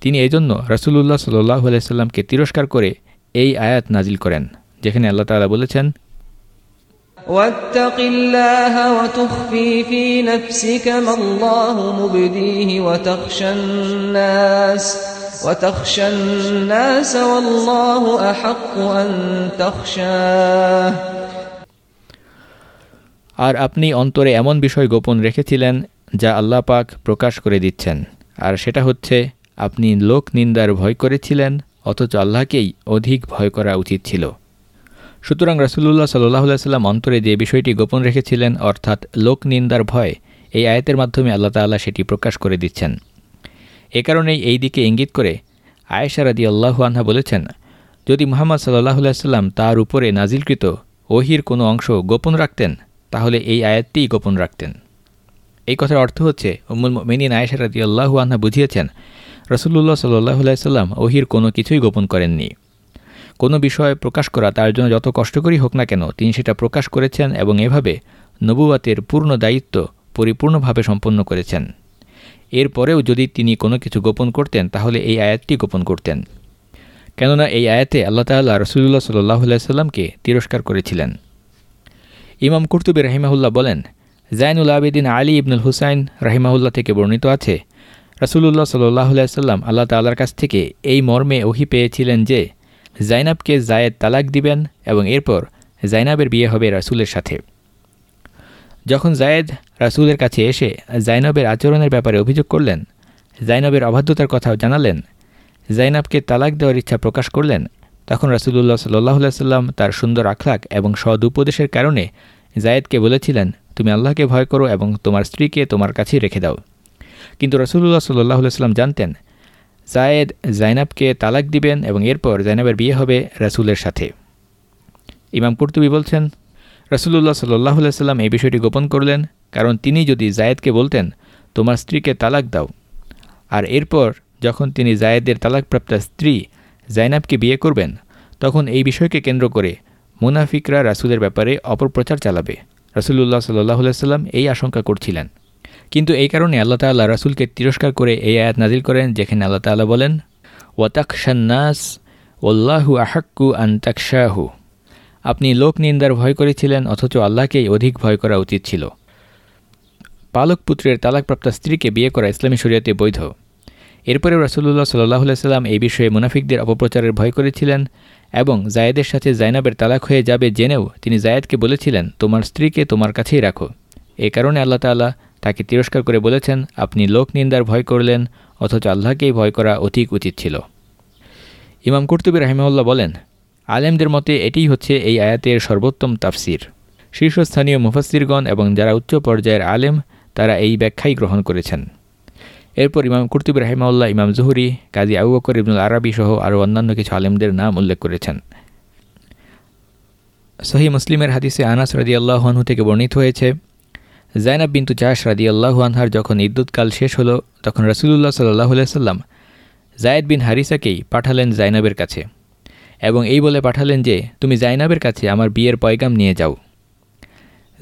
তিনি এই জন্য রসুল্লাহ সাল্লাহ আলাইসাল্লামকে তিরস্কার করে এই আয়াত নাজিল করেন। যেখানে আল্লাহ তালা বলেছেন واتق الله وتخفي في نفسك ما الله مبديه وتخشى الناس وتخشى الناس والله أحق أن تخشاه আর আপনি অন্তরে এমন বিষয় গোপন রেখেছিলেন যা আল্লাহ পাক প্রকাশ করে দিচ্ছেন আর সেটা হচ্ছে আপনি লোক নিন্দার ভয় করেছিলেন অথচ আল্লাহকেই অধিক ভয় করা উচিত ছিল সুতরাং রসুল্লাহ সাল্লাহ সাল্লাম অন্তরে যে বিষয়টি গোপন রেখেছিলেন, অর্থাৎ লোক নিন্দার ভয়, এই আয়তের মাধ্যমে আল্লাহ তাল্লাহ সেটি প্রকাশ করে দিচ্ছেন। এ কারণেই এই দিকে ইঙ্গিত করে আয়েশা রাদি আল্লাহু আনহা বলেছেন, যদি মোহাম্মদ সাল্লাহ সাল্লাম তার উপরে নাজিলকৃত ওহির কোনো অংশ গোপন রাখতেন, তাহলে এই আয়াতটিই গোপন রাখতেন। এই কথার অর্থ হচ্ছে, উম্মুল মেনিন আয়েশা রাদি আল্লাহু আনহা বুঝিয়েছেন রসুল্লাহ সাল্লাহ সাল্লাম ওহির কোনো কিছুই গোপন করেননি। কোনো বিষয় প্রকাশ করা তার জন্য যত কষ্টকরই হোক না কেন, তিনি সেটা প্রকাশ করেছেন এবং এভাবে নবুয়াতের পূর্ণ দায়িত্ব পরিপূর্ণভাবে সম্পন্ন করেছেন। এরপরেও যদি তিনি কোনো কিছু গোপন করতেন, তাহলে এই আয়াতটি গোপন করতেন। কেননা এই আয়াতে আল্লাহ তাল্লাহ রসুল্লাহ সাল্লাহ সাল্লামকে তিরস্কার করেছিলেন। ইমাম কুর্তুবী রাহিমাহুল্লাহ বলেন, জাইনুল আবেদিন আলী ইবনুল হুসাইন রাহিমাহুল্লাহ থেকে বর্ণিত আছে রসুল্লাহ সাল্লাহ সাল্লাম আল্লাহ তাল্লার কাছ থেকে এই মর্মে ওহি পেয়েছিলেন যে জাইনাবকে জায়েদ তালাক দিবেন এবং এরপর জাইনাবের বিয়ে হবে রাসুলের সাথে। যখন জায়েদ রাসুলের কাছে এসে জাইনবের আচরণের ব্যাপারে অভিযোগ করলেন, জাইনবের অবাধ্যতার কথাও জানালেন, জাইনাবকে তালাক দেওয়ার ইচ্ছা প্রকাশ করলেন, তখন রাসুলুল্লাহ সাল্লাহ সাল্লাম তার সুন্দর আখলাক এবং সদ উপদেশের কারণে জায়েদকে বলেছিলেন, তুমি আল্লাহকে ভয় করো এবং তোমার স্ত্রীকে তোমার কাছেই রেখে দাও। কিন্তু রসুল্লাহ সাল্লাহ সাল্লাম জানতেন জায়েদ জাইনাবকে তালাক দিবেন এবং এরপর জাইনাবের বিয়ে হবে রাসুলের সাথে। ইমাম কুর্তুবি বলছেন রসুল্লাহ সাল্লাহ সাল্লাম এই বিষয়টি গোপন করলেন, কারণ তিনি যদি জায়েদকে বলতেন, তোমার স্ত্রীকে তালাক দাও। আর এরপর যখন তিনি জায়েদের তালাকপ্রাপ্ত স্ত্রী জাইনাবকে বিয়ে করবেন, তখন এই বিষয়কে কেন্দ্র করে মুনাফিকরা রাসুলের ব্যাপারে অপপ্রচার চালাবে। রসুল্লাহ সাল্লাহ সাল্লাম এই আশঙ্কা করছিলেন। কিন্তু এই কারণে আল্লাহ তাল্লাহ রাসুলকে তিরস্কার করে এই আয়াত নাজিল করেন, যেখানে আল্লাহ তাল্লাহ বলেন ওয়াতাকশান্নাস ওল্লাহু আহাক্কু আন্তাকশাহু আপনি লোক নিন্দার ভয় করেছিলেন, অথচ আল্লাহকেই অধিক ভয় করা উচিত ছিল। পালক পুত্রের তালাকপ্রাপ্ত স্ত্রীকে বিয়ে করা ইসলামী শরীয়তে বৈধ। এরপরে রাসুল্লাহ সাল্লাহ সাল্লাম এই বিষয়ে মুনাফিকদের অপপ্রচারের ভয় করেছিলেন এবং জায়েদের সাথে জাইনাবের তালাক হয়ে যাবে জেনেও তিনি জায়েদকে বলেছিলেন, তোমার স্ত্রীকে তোমার কাছেই রাখো। এ কারণে আল্লাহ তাল্লাহ তাকে তিরস্কার করে বলেছেন, আপনি লোক নিন্দার ভয় করলেন, অথচ আল্লাহকেই ভয় করা অধিক উচিত ছিল। ইমাম কর্তুবী রাহিমউল্লাহ বলেন, আলেমদের মতে এটিই হচ্ছে এই আয়াতের সর্বোত্তম তাফসির। শীর্ষস্থানীয় মুফাসিরগণ এবং যারা উচ্চ পর্যায়ের আলেম, তারা এই ব্যাখ্যাই গ্রহণ করেছেন। এরপর ইমাম কুর্তুবী রাহিমাউল্লাহ ইমাম জহুরি, কাজী আবু ইবনুল আরবি সহ আরও অন্যান্য কিছু আলেমদের নাম উল্লেখ করেছেন। সহি মুসলিমের হাদিসে আনাস রাদি আল্লাহনহু থেকে বর্ণিত হয়েছে জাইনাব বিন্তু চাষ রাদি আল্লাহুয়ানহার যখন ইদ্যুৎকাল শেষ হলো, তখন রসুল্লাহ সাল্লাহ সাল্লাম জায়দ বিন হারিসাকেই পাঠালেন জাইনাবের কাছে এবং এই বলে পাঠালেন যে, তুমি জাইনাবের কাছে আমার বিয়ের পয়গাম নিয়ে যাও।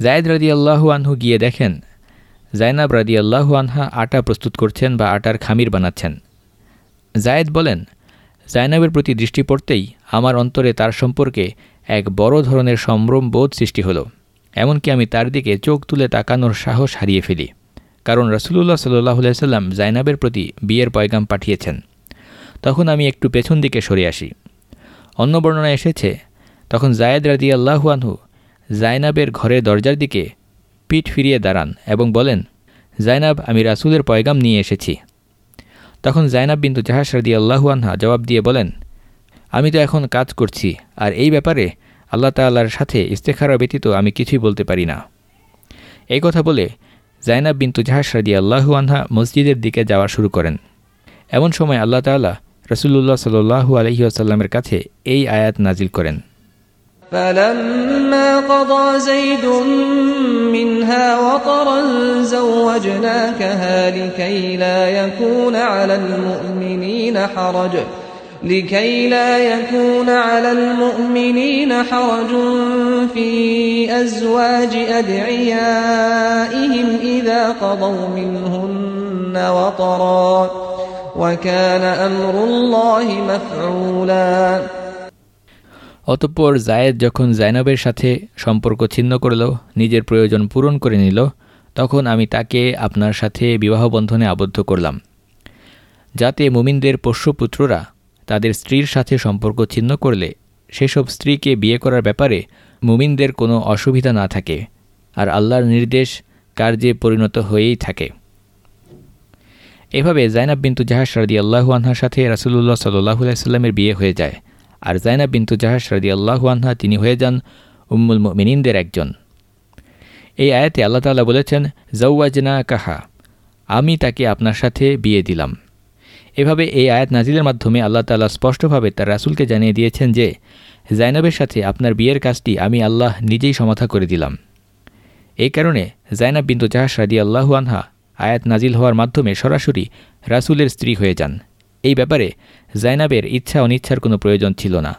জায়দ রাদি আল্লাহু আনহু গিয়ে দেখেন, জাইনাব রাদি আল্লাহু আনহা আটা প্রস্তুত করছেন বা আটার খামির বানাচ্ছেন। জায়েদ বলেন, জাইনাবের প্রতি দৃষ্টি পড়তেই আমার অন্তরে তার সম্পর্কে এক বড় ধরনের সম্ভ্রম বোধ সৃষ্টি হলো। এমনকি আমি তার দিকে চোখ তুলে তাকানোর সাহস হারিয়ে ফেলি। কারণ রসুল্লাহ সাল্লাহ সাল্লাম জাইনাবের প্রতি বিয়ের পয়গাম পাঠিয়েছেন। তখন আমি একটু পেছন দিকে সরে আসি। অন্য বর্ণনা এসেছে, তখন জায়েদ রাদি আল্লাহুয়ানহু জাইনাবের ঘরের দরজার দিকে পিঠ ফিরিয়ে দাঁড়ান এবং বলেন, জাইনাব, আমি রাসুলের পয়গাম নিয়ে এসেছি। তখন জাইনাব বিন্দু জাহাজ রাদি আল্লাহুয়ানহা জবাব দিয়ে বলেন, আমি তো এখন কাজ করছি, আর এই ব্যাপারে আল্লাহ তাল্লার সাথে ইস্তেখারা ব্যতীত আমি কিছুই বলতে পারি না এই কথা বলে জাইনাব বিন্তু জাহাজ রাদি আল্লাহু আনহা মসজিদের দিকে যাওয়া শুরু করেন এমন সময় আল্লাহ তাল্লাহ রসুল্লাহ সাল্লু আলহি আসাল্লামের কাছে এই আয়াত নাজিল করেন فلما قضى زيد منها وطرا زوجناكها لكي لا يكون على المؤمنين حرج لكي لا يكون على المؤمنين حرج في أزواج أدعيائهم إذا قضوا منهن وطرا وكان أمر الله مفعولا অতঃপর জায়েদ যখন জাইনাবের সাথে সম্পর্ক ছিন্ন করল নিজের প্রয়োজন পূরণ করে নিল তখন আমি তাকে আপনার সাথে বিবাহ বন্ধনে আবদ্ধ করলাম যাতে মুমিনদের পোষ্যপুত্ররা তাদের স্ত্রীর সাথে সম্পর্ক ছিন্ন করলে সেসব স্ত্রীকে বিয়ে করার ব্যাপারে মুমিনদের কোনো অসুবিধা না থাকে আর আল্লাহর নির্দেশ কার্যে পরিণত হয়েই থাকে। এভাবে জাইনাব বিন্তু জাহাজ রাদি আল্লাহু আনহার সাথে রাসুল্লাহ সাল্লাহ সাল্লামের বিয়ে হয়ে যায় আর জাইনাব বিন্তু জাহাজ রাদি আল্লাহু আনহা তিনি হয়ে যান উম্মুল মিনিনদের একজন। এই আয়াতে আল্লাহ তাল্লাহ বলেছেন জৌওয়াজনা কাহা আমি তাকে আপনার সাথে বিয়ে দিলাম। এভাবে এই আয়াত নাজিলের মাধ্যমে আল্লাহ তাল্লাহ স্পষ্টভাবে তার রাসুলকে জানিয়ে দিয়েছেন যে, জাইনাবের সাথে আপনার বিয়ের কাজটি আমি আল্লাহ নিজেই সমাধা করে দিলাম। এই কারণে জাইনাব বিন্দু জাহাজ রাদি আল্লাহু আনহা আয়াত নাজিল হওয়ার মাধ্যমে সরাসরি রাসুলের স্ত্রী হয়ে যান। এই ব্যাপারে জাইনাবের ইচ্ছা অনিচ্ছার কোনো প্রয়োজন ছিল না।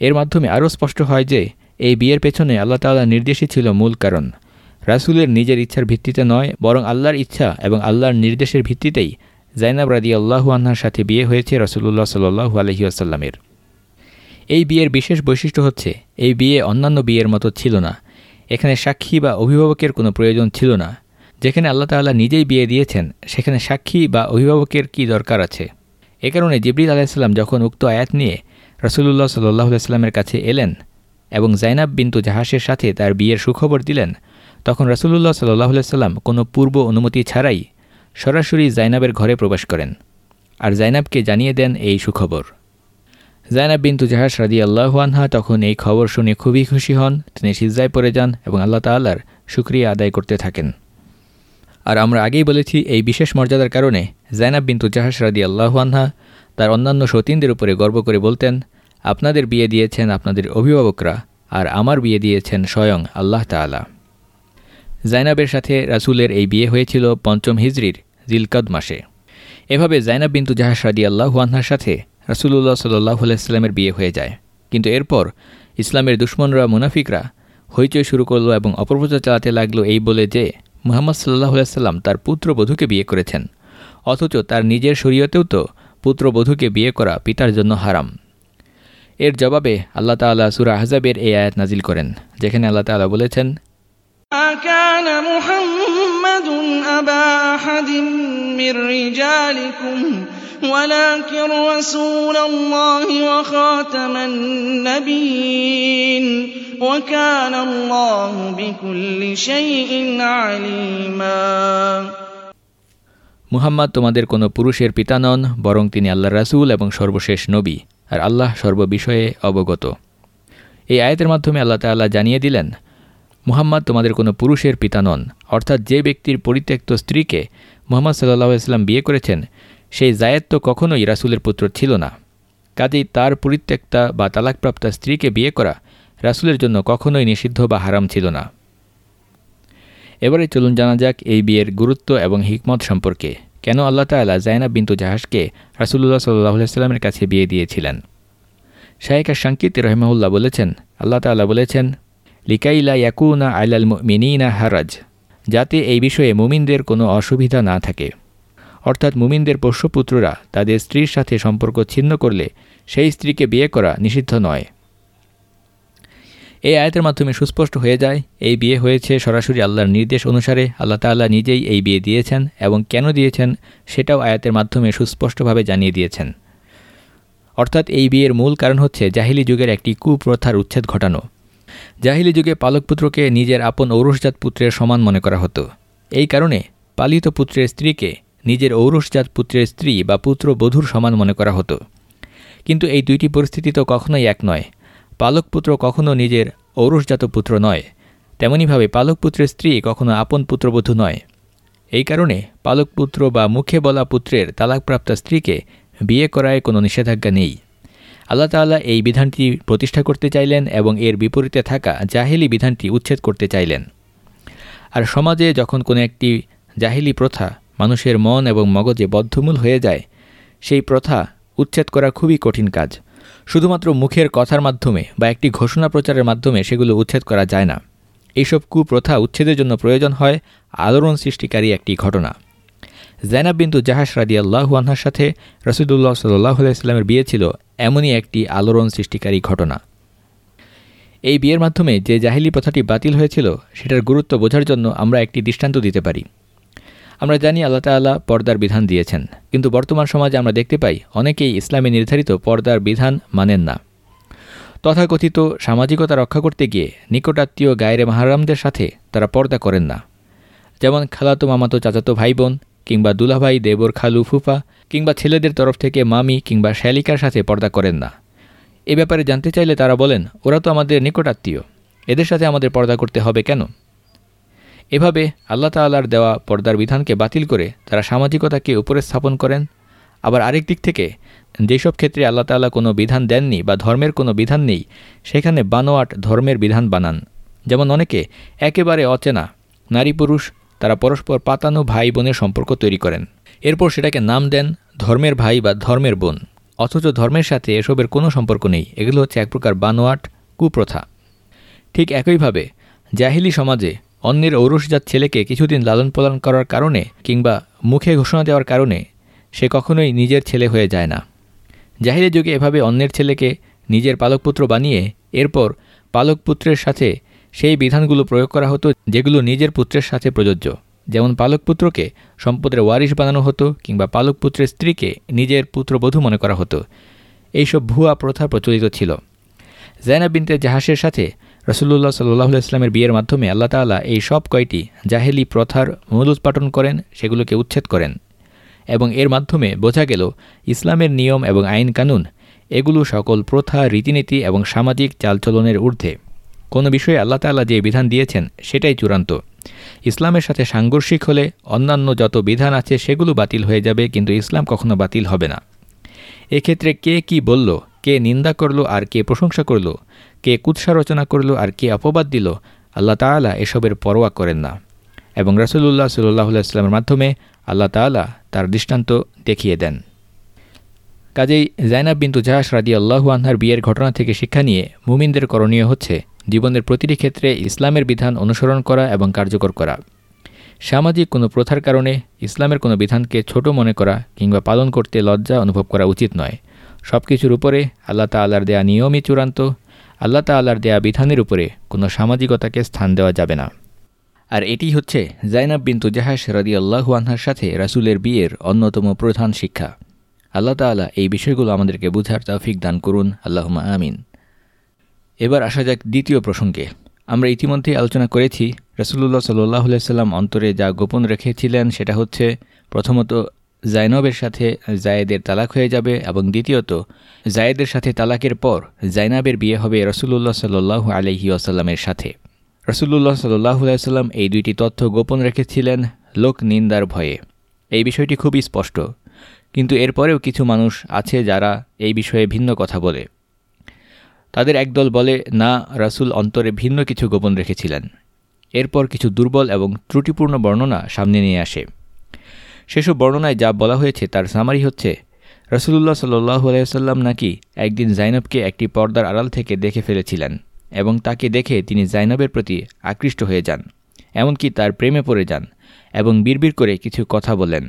এর মাধ্যমে আরও স্পষ্ট হয় যে, এই বিয়ের পেছনে আল্লাহ তাল্লাহ নির্দেশই ছিল মূল কারণ। রাসুলের নিজের ইচ্ছার ভিত্তিতে নয়, বরং আল্লাহর ইচ্ছা এবং আল্লাহর নির্দেশের ভিত্তিতেই জাইনাব রাদি আল্লাহু আনহার সাথে বিয়ে হয়েছে রসুল্লাহ সাল্লু আলহি আসাল্লামের এই বিয়ের বিশেষ বৈশিষ্ট্য হচ্ছে, এই বিয়ে অন্যান্য বিয়ের মতো ছিল না। এখানে সাক্ষী বা অভিভাবকের কোনো প্রয়োজন ছিল না। যেখানে আল্লাহ তাল্লাহ নিজেই বিয়ে দিয়েছেন, সেখানে সাক্ষী বা অভিভাবকের কি দরকার আছে? এ কারণে জিবরিল আলাইসাল্লাম যখন উক্ত আয়াত নিয়ে রসুল্লাহ সাল্লাহ সাল্লামের কাছে এলেন এবং জাইনাব বিন্তু জাহাসের সাথে তার বিয়ের সুখবর দিলেন, তখন রসুল্লাহ সাল্লাহ সাল্লাম কোনো পূর্ব অনুমতি ছাড়াই সরাসরি জাইনাবের ঘরে প্রবেশ করেন আর জাইনাবকে জানিয়ে দেন এই সুখবর। জাইনাব বিন্তু জাহাস রাদি আল্লাহানহা তখন এই খবর শুনে খুবই খুশি হন, তিনি সিজ্জায় পড়ে যান এবং আল্লাহ তাল্লার সুক্রিয়া আদায় করতে থাকেন। আর আমরা আগেই বলেছি এই বিশেষ মর্যাদার কারণে জাইনাব বিন্তু জাহাস রাদি আল্লাহানহা তার অন্যান্য সতীনদের উপরে গর্ব করে বলতেন, আপনাদের বিয়ে দিয়েছেন আপনাদের অভিভাবকরা আর আমার বিয়ে দিয়েছেন স্বয়ং আল্লাহ তালা জাইনাবের সাথে রাসুলের এই বিয়ে হয়েছিল পঞ্চম হিজড়ির জিলকাদ মাসে। এভাবে জাইনাব বিন্তু জাহাস রাদি আল্লাহুয়ানহার সাথে রাসুলুল্লাহ সাল্লাহ আলাইস্লামের বিয়ে হয়ে যায়। কিন্তু এরপর ইসলামের দুশ্মনরা, মুনাফিকরা হইচই শুরু করল এবং অপপ্রচার চালাতে লাগল এই বলে যে, মুহাম্মদ সাল্লাহ সাল্লাম তার পুত্রবধূকে বিয়ে করেছেন। অথচ তার নিজের শরীয়তেও তো পুত্রবধূকে বিয়ে করা পিতার জন্য হারাম। এর জবাবে আল্লাহ তাল্লাহ সুরা আহজাবের এই আয়াত নাজিল করেন, যেখানে আল্লাহ তাল্লাহ বলেছেন كان محمد محمد أبا أحد من رجالكم ولكن رسول الله وخاتم النبيين وكان الله بكل شيء عليما মুহাম্মদ তোমাদের কোনো পুরুষের পিতা নন বরং তিনি আল্লাহ রাসূল এবং সর্বশেষ নবী আর আল্লাহ সর্ববিষয়ে অবগত এই আয়াতের মাধ্যমে আল্লাহ তাআলা জানিয়ে দিলেন মুহাম্মদ তোমাদের কোনো পুরুষের পিতা নন অর্থাৎ যে ব্যক্তির পরিত্যক্ত স্ত্রীকে মোহাম্মদ সাল্লাহ ইসলাম বিয়ে করেছেন, সেই জায়েদ তো কখনোই রাসূলের পুত্র ছিল না। কাজেই তার পরিত্যক্তা বা তালাকপ্রাপ্তা স্ত্রীকে বিয়ে করা রাসূলের জন্য কখনোই নিষিদ্ধ বা হারাম ছিল না। এবারে চলুন জানা যাক এই বিয়ের গুরুত্ব এবং হিকমত সম্পর্কে। কেন আল্লাহ তাআলা জায়নাব বিন্তু জাহাজকে রাসূলুল্লাহ সাল্লাহ সাল্লামের কাছে বিয়ে দিয়েছিলেন? শায়েকা সাংকিত রহমাউল্লাহ বলেছেন, আল্লাহ তাআলা বলেছেন লিকাইলা ইয়াকুনা আলাল মিনিনা হারাজ। যাতে এই বিষয়ে মুমিনদের কোনো অসুবিধা না থাকে। অর্থাৎ মুমিনদের পোষ্যপুত্ররা তাদের স্ত্রীর সাথে সম্পর্ক ছিন্ন করলে সেই স্ত্রীকে বিয়ে করা নিষিদ্ধ নয়। এই আয়াতের মাধ্যমে সুস্পষ্ট হয়ে যায়, এই বিয়ে হয়েছে সরাসরি আল্লাহর নির্দেশ অনুসারে, আল্লাহ তাল্লাহ নিজেই এই বিয়ে দিয়েছেন এবং কেন দিয়েছেন সেটাও আয়াতের মাধ্যমে সুস্পষ্টভাবে জানিয়ে দিয়েছেন। অর্থাৎ এই বিয়ের মূল কারণ হচ্ছে জাহিলি যুগের একটি কুপ্রথার উচ্ছেদ ঘটানো। জাহিলি যুগে পালক পুত্রকে নিজের আপন ঔরসজাত পুত্রের সমান মনে করা হতো। এই কারণে পালিত পুত্রের স্ত্রীকে নিজের ঔরসজাত পুত্রের স্ত্রী বা পুত্র বধূর সমান মনে করা হতো। কিন্তু এই দুইটি পরিস্থিতি তো কখনোই এক নয়। পালক পুত্র কখনও নিজের ঔরসজাত পুত্র নয়, তেমনিভাবে পালক পুত্রের স্ত্রী কখনো আপন পুত্রবধূ নয়। এই কারণে পালক পুত্র বা মুখে বলা পুত্রের তালাকপ্রাপ্ত স্ত্রীকে বিয়ে করায় কোনো নিষেধাজ্ঞা নেই। আল্লাহ তাআলা এই বিধানটি প্রতিষ্ঠা করতে চাইলেন এবং এর বিপরীতে থাকা জাহেলি বিধানটি উচ্ছেদ করতে চাইলেন। আর সমাজে যখন কোনো একটি জাহিলি প্রথা মানুষের মন এবং মগজে বদ্ধমূল হয়ে যায়, সেই প্রথা উচ্ছেদ করা খুবই কঠিন কাজ। শুধুমাত্র মুখের কথার মাধ্যমে বা একটি ঘোষণা প্রচারের মাধ্যমে সেগুলো উচ্ছেদ করা যায় না। এইসব কুপ্রথা উচ্ছেদের জন্য প্রয়োজন হয় আলোড়ন সৃষ্টিকারী একটি ঘটনা। জাইনাব বিন্দু জাহাস রাদি আল্লাহু আনহার সাথে রসিদুল্লাহ সাল্লাহ ইসলামের বিয়ে ছিল এমনই একটি আলোড়ন সৃষ্টিকারী ঘটনা। এই বিয়ের মাধ্যমে যে জাহিলি প্রথাটি বাতিল হয়েছিল, সেটার গুরুত্ব বোঝার জন্য আমরা একটি দৃষ্টান্ত দিতে পারি। আমরা জানি আল্লাহ তাল্লাহ পর্দার বিধান দিয়েছেন, কিন্তু বর্তমান সমাজে আমরা দেখতে পাই অনেকেই ইসলামে নির্ধারিত পর্দার বিধান মানেন না। তথাকথিত সামাজিকতা রক্ষা করতে গিয়ে নিকটাত্মীয় গায়ের মাহারামদের সাথে তারা পর্দা করেন না। যেমন খালাতো মামাতো চাচাতো ভাই বোন কিংবা দুলাভাই, দেবর, খালু, ফুফা, কিংবা ছেলেদের তরফ থেকে মামি কিংবা শ্যালিকার সাথে পর্দা করেন না। এ ব্যাপারে জানতে চাইলে তারা বলেন, ওরা তো আমাদের নিকটাত্মীয়। এদের সাথে আমাদের পর্দা করতে হবে কেন? এভাবে আল্লাহ তাল্লার দেওয়া পর্দার বিধানকে বাতিল করে তারা সামাজিকতাকে উপরে স্থাপন করেন। আবার আরেক দিক থেকে, যেসব ক্ষেত্রে আল্লাহ তাল্লাহ কোনো বিধান দেননি বা ধর্মের কোনো বিধান নেই, সেখানে বানোয়াট ধর্মের বিধান বানান। যেমন অনেকে একেবারে অচেনা নারী পুরুষ তারা পরস্পর পাতানো ভাই বোনের সম্পর্ক তৈরি করেন। এরপর সেটাকে নাম দেন ধর্মের ভাই বা ধর্মের বোন। অথচ ধর্মের সাথে এসবের কোনো সম্পর্ক নেই। এগুলো হচ্ছে এক প্রকার বানোয়াট, কুপ্রথা। ঠিক একইভাবে জাহিলি সমাজে অন্যের ঔরসজাত ছেলেকে কিছুদিন লালন পালন করার কারণে কিংবা মুখে ঘোষণা দেওয়ার কারণে সে কখনোই নিজের ছেলে হয়ে যায় না। জাহিলি যুগে এভাবে অন্যের ছেলেকে নিজের পালকপুত্র বানিয়ে এরপর পালকপুত্রের সাথে সেই বিধানগুলো প্রয়োগ করা হতো যেগুলো নিজের পুত্রের সাথে প্রযোজ্য। যেমন পালকপুত্রকে সম্পদের ওয়ারিশ বানানো হতো কিংবা পালকপুত্রের স্ত্রীকে নিজের পুত্রবধূ মনে করা হতো। এইসব ভুয়া প্রথা প্রচলিত ছিল। জায়নাব বিনতে জাহাসের সাথে রসুল্লাহ সাল্লাহ ইসলামের বিয়ের মাধ্যমে আল্লাহ তাল্লাহ এই সব কয়টি জাহেলি প্রথার মূল উৎপাটন করেন, সেগুলোকে উচ্ছেদ করেন। এবং এর মাধ্যমে বোঝা গেল ইসলামের নিয়ম এবং আইন কানুন এগুলো সকল প্রথা, রীতিনীতি এবং সামাজিক চালচলনের ঊর্ধ্বে। কোনো বিষয়ে আল্লাহ তাল্লাহ যে বিধান দিয়েছেন সেটাই চূড়ান্ত। ইসলামের সাথে সাংঘর্ষিক হলে অন্যান্য যত বিধান আছে সেগুলো বাতিল হয়ে যাবে, কিন্তু ইসলাম কখনো বাতিল হবে না। এক্ষেত্রে কে কি বলল, কে নিন্দা করল আর কে প্রশংসা করল, কে কুৎসা রচনা করল আর কে অপবাদ দিল, আল্লাহ তাআলা এসবের পরোয়া করেন না। এবং রসুল্লাহ সাল্লাহ ইসলামের মাধ্যমে আল্লাহ তাআলা তার দৃষ্টান্ত দেখিয়ে দেন। কাজেই জাইনাব বিন্তু জাহাস রাদি আল্লাহু আনহার বিয়ের ঘটনা থেকে শিক্ষা নিয়ে মুমিনদের করণীয় হচ্ছে জীবনের প্রতিটি ক্ষেত্রে ইসলামের বিধান অনুসরণ করা এবং কার্যকর করা। সামাজিক কোনো প্রথার কারণে ইসলামের কোনো বিধানকে ছোট মনে করা কিংবা পালন করতে লজ্জা অনুভব করা উচিত নয়। সব কিছুর উপরে আল্লাহ তাল্লার দেয়া নিয়মই চূড়ান্ত। আল্লাহ তাল্লার দেয়া বিধানের উপরে কোনো সামাজিকতাকে স্থান দেওয়া যাবে না। আর এটি হচ্ছে জাইনাব বিন্তু জাহাস রাদি আল্লাহু আনহার সাথে রাসুলের বিয়ের অন্যতম প্রধান শিক্ষা। আল্লাহ তাআলা এই বিষয়গুলো আমাদেরকে বুঝার তৌফিক দান করুন। আল্লাহুমা আমিন। এবার আসা যাক দ্বিতীয় প্রসঙ্গে। আমরা ইতিমধ্যেই আলোচনা করেছি রসুল্লাহ সাল্লাহ সাল্লাম অন্তরে যা গোপন রেখেছিলেন সেটা হচ্ছে, প্রথমত, জাইনবের সাথে জায়েদের তালাক হয়ে যাবে এবং দ্বিতীয়ত, জায়েদের সাথে তালাকের পর জাইনাবের বিয়ে হবে রসুল্লাহ সাল্লাহ আলহি আসাল্লামের সাথে। রসুল্লাহ সাল্লাহ সাল্লাম এই দুইটি তথ্য গোপন রেখেছিলেন লোক নিন্দার ভয়ে। এই বিষয়টি খুবই স্পষ্ট। কিন্তু এরপরেও কিছু মানুষ আছে যারা এই বিষয়ে ভিন্ন কথা বলে। তাদের একদল বলে, না, রাসুল অন্তরে ভিন্ন কিছু গোপন রেখেছিলেন। এরপর কিছু দুর্বল এবং ত্রুটিপূর্ণ বর্ণনা সামনে নিয়ে আসে। সেসব বর্ণনায় যা বলা হয়েছে তার সামারি হচ্ছে রসুল্লাহ সাল্লু আলাইসাল্লাম নাকি একদিন জাইনবকে একটি পর্দার আড়াল থেকে দেখে ফেলেছিলেন এবং তাকে দেখে তিনি জাইনবের প্রতি আকৃষ্ট হয়ে যান, এমনকি তার প্রেমে পড়ে যান এবং বিড়বিড় করে কিছু কথা বলেন।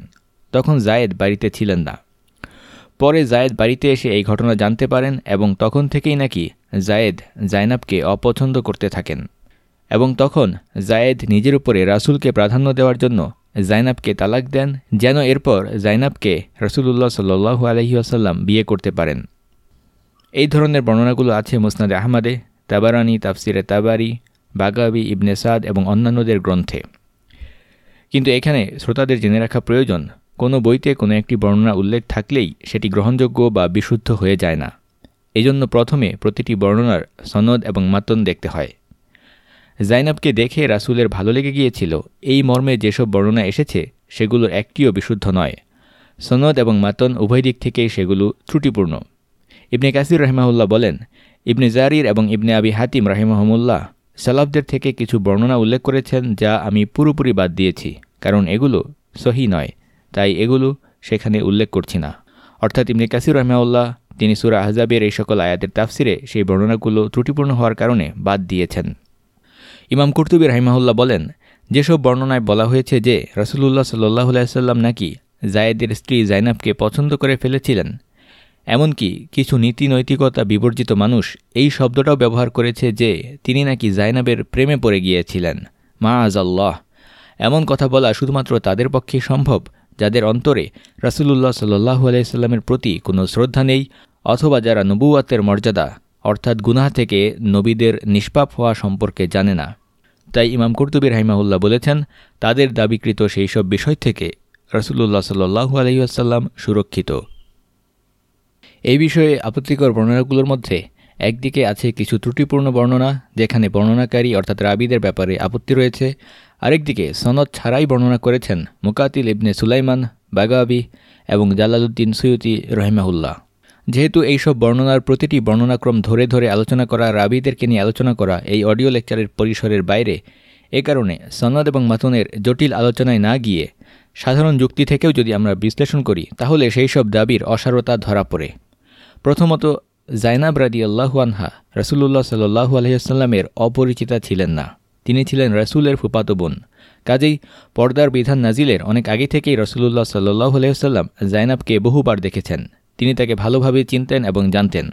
তখন জায়েদ বাড়িতে ছিলেন না। পরে জায়েদ বাড়িতে এসে এই ঘটনা জানতে পারেন এবং তখন থেকেই নাকি জায়েদ জাইনাবকে অপছন্দ করতে থাকেন। এবং তখন জায়েদ নিজের উপরে রাসুলকে প্রাধান্য দেওয়ার জন্য জাইনাবকে তালাক দেন, যেন এরপর জাইনাবকে রসুল্লাহ সাল্লু আলহি আসাল্লাম বিয়ে করতে পারেন। এই ধরনের বর্ণনাগুলো আছে মুসনাদে আহমদে, তাবারানি, তাফসিরে তাবারি, বাগাবি, ইবনে সাদ এবং অন্যান্যদের গ্রন্থে। কিন্তু এখানে শ্রোতাদের জেনে রাখা প্রয়োজন কোনো বইতে কোনো একটি বর্ণনা উল্লেখ থাকলেই সেটি গ্রহণযোগ্য বা বিশুদ্ধ হয়ে যায় না। এজন্য প্রথমে প্রতিটি বর্ণনার সনদ এবং মাতন দেখতে হয়। জাইনাবকে দেখে রাসুলের ভালো লেগে গিয়েছিল, এই মর্মে যেসব বর্ণনা এসেছে সেগুলোর একটিও বিশুদ্ধ নয়। সনদ এবং মাতন উভয় দিক থেকেই সেগুলো ত্রুটিপূর্ণ। ইবনে কাসির রহমাউল্লাহ বলেন, ইবনে জারির এবং ইবনে আবি হাতিম রাহিমাহমুল্লাহ সালাফদের থেকে কিছু বর্ণনা উল্লেখ করেছেন যা আমি পুরোপুরি বাদ দিয়েছি, কারণ এগুলো সহি নয়। তাই এগুলো সেখানে উল্লেখ করছি না। অর্থাৎ ইবনে কাসির রহমাউল্লাহ তিনি সুরা আহজাবের এই সকল আয়াতের তাফসিরে সেই বর্ণনাগুলো ত্রুটিপূর্ণ হওয়ার কারণে বাদ দিয়েছেন। ইমাম কুর্তুবী রাহিমাহুল্লাহ বলেন, যেসব বর্ণনায় বলা হয়েছে যে রসুল্লাহ সাল্লাহ সাল্লাম নাকি জায়েদের স্ত্রী জাইনাবকে পছন্দ করে ফেলেছিলেন, এমনকি কিছু নীতি নৈতিকতা বিবর্জিত মানুষ এই শব্দটাও ব্যবহার করেছে যে তিনি নাকি জাইনাবের প্রেমে পড়ে গিয়েছিলেন। মা আজাল্লাহ এমন কথা বলা শুধুমাত্র তাদের পক্ষে সম্ভব যাদের অন্তরে রাসুলুল্লাহ সাল্লাহ আলাইস্লামের প্রতি কোনো শ্রদ্ধা নেই অথবা যারা নবুয়াতের মর্যাদা, অর্থাৎ গুনাহ থেকে নবীদের নিষ্পাপ হওয়া সম্পর্কে জানে না। তাই ইমাম কর্তুবির হাইমাউল্লাহ বলেছেন, তাদের দাবিকৃত সেই সব বিষয় থেকে রসুল্লাহ সাল্লু আলহিউসাল্লাম সুরক্ষিত। এই বিষয়ে আপত্তিকর বর্ণনাগুলোর মধ্যে একদিকে আছে কিছু ত্রুটিপূর্ণ বর্ণনা, যেখানে বর্ণনাকারী অর্থাৎ রাবিদের ব্যাপারে আপত্তি রয়েছে। আরেকদিকে সনদ ছাড়াই বর্ণনা করেছেন মুকাতিল ইবনে সুলাইমান, বাগাবি এবং জালালুদ্দিন সৈয়দি রহিমাহুল্লাহ। যেহেতু এইসব বর্ণনার প্রতিটি বর্ণনাক্রম ধরে ধরে আলোচনা করা, রাবিদেরকে নিয়ে আলোচনা করা এই অডিও লেকচারের পরিসরের বাইরে, এ কারণে সনদ এবং মাতনের জটিল আলোচনায় না গিয়ে সাধারণ যুক্তি থেকেও যদি আমরা বিশ্লেষণ করি, তাহলে সেই সব দাবির অসারতা ধরা পড়ে। প্রথমত, জাইনাব রাদি আল্লাহু আনহা রসুল্লাহ সাল্লু আলহিহাস্লামের অপরিচিতা ছিলেন না। তিনি ছিলেন রসুলের ফুপাতো বোন। কাজেই পর্দার বিধান নাজিলের অনেক আগে থেকেই রসুল্লাহ সাল্লু আলহিহাস্লাম জাইনাবকে বহুবার দেখেছেন। তিনি তাকে ভালোভাবে চিনতেন এবং জানতেন।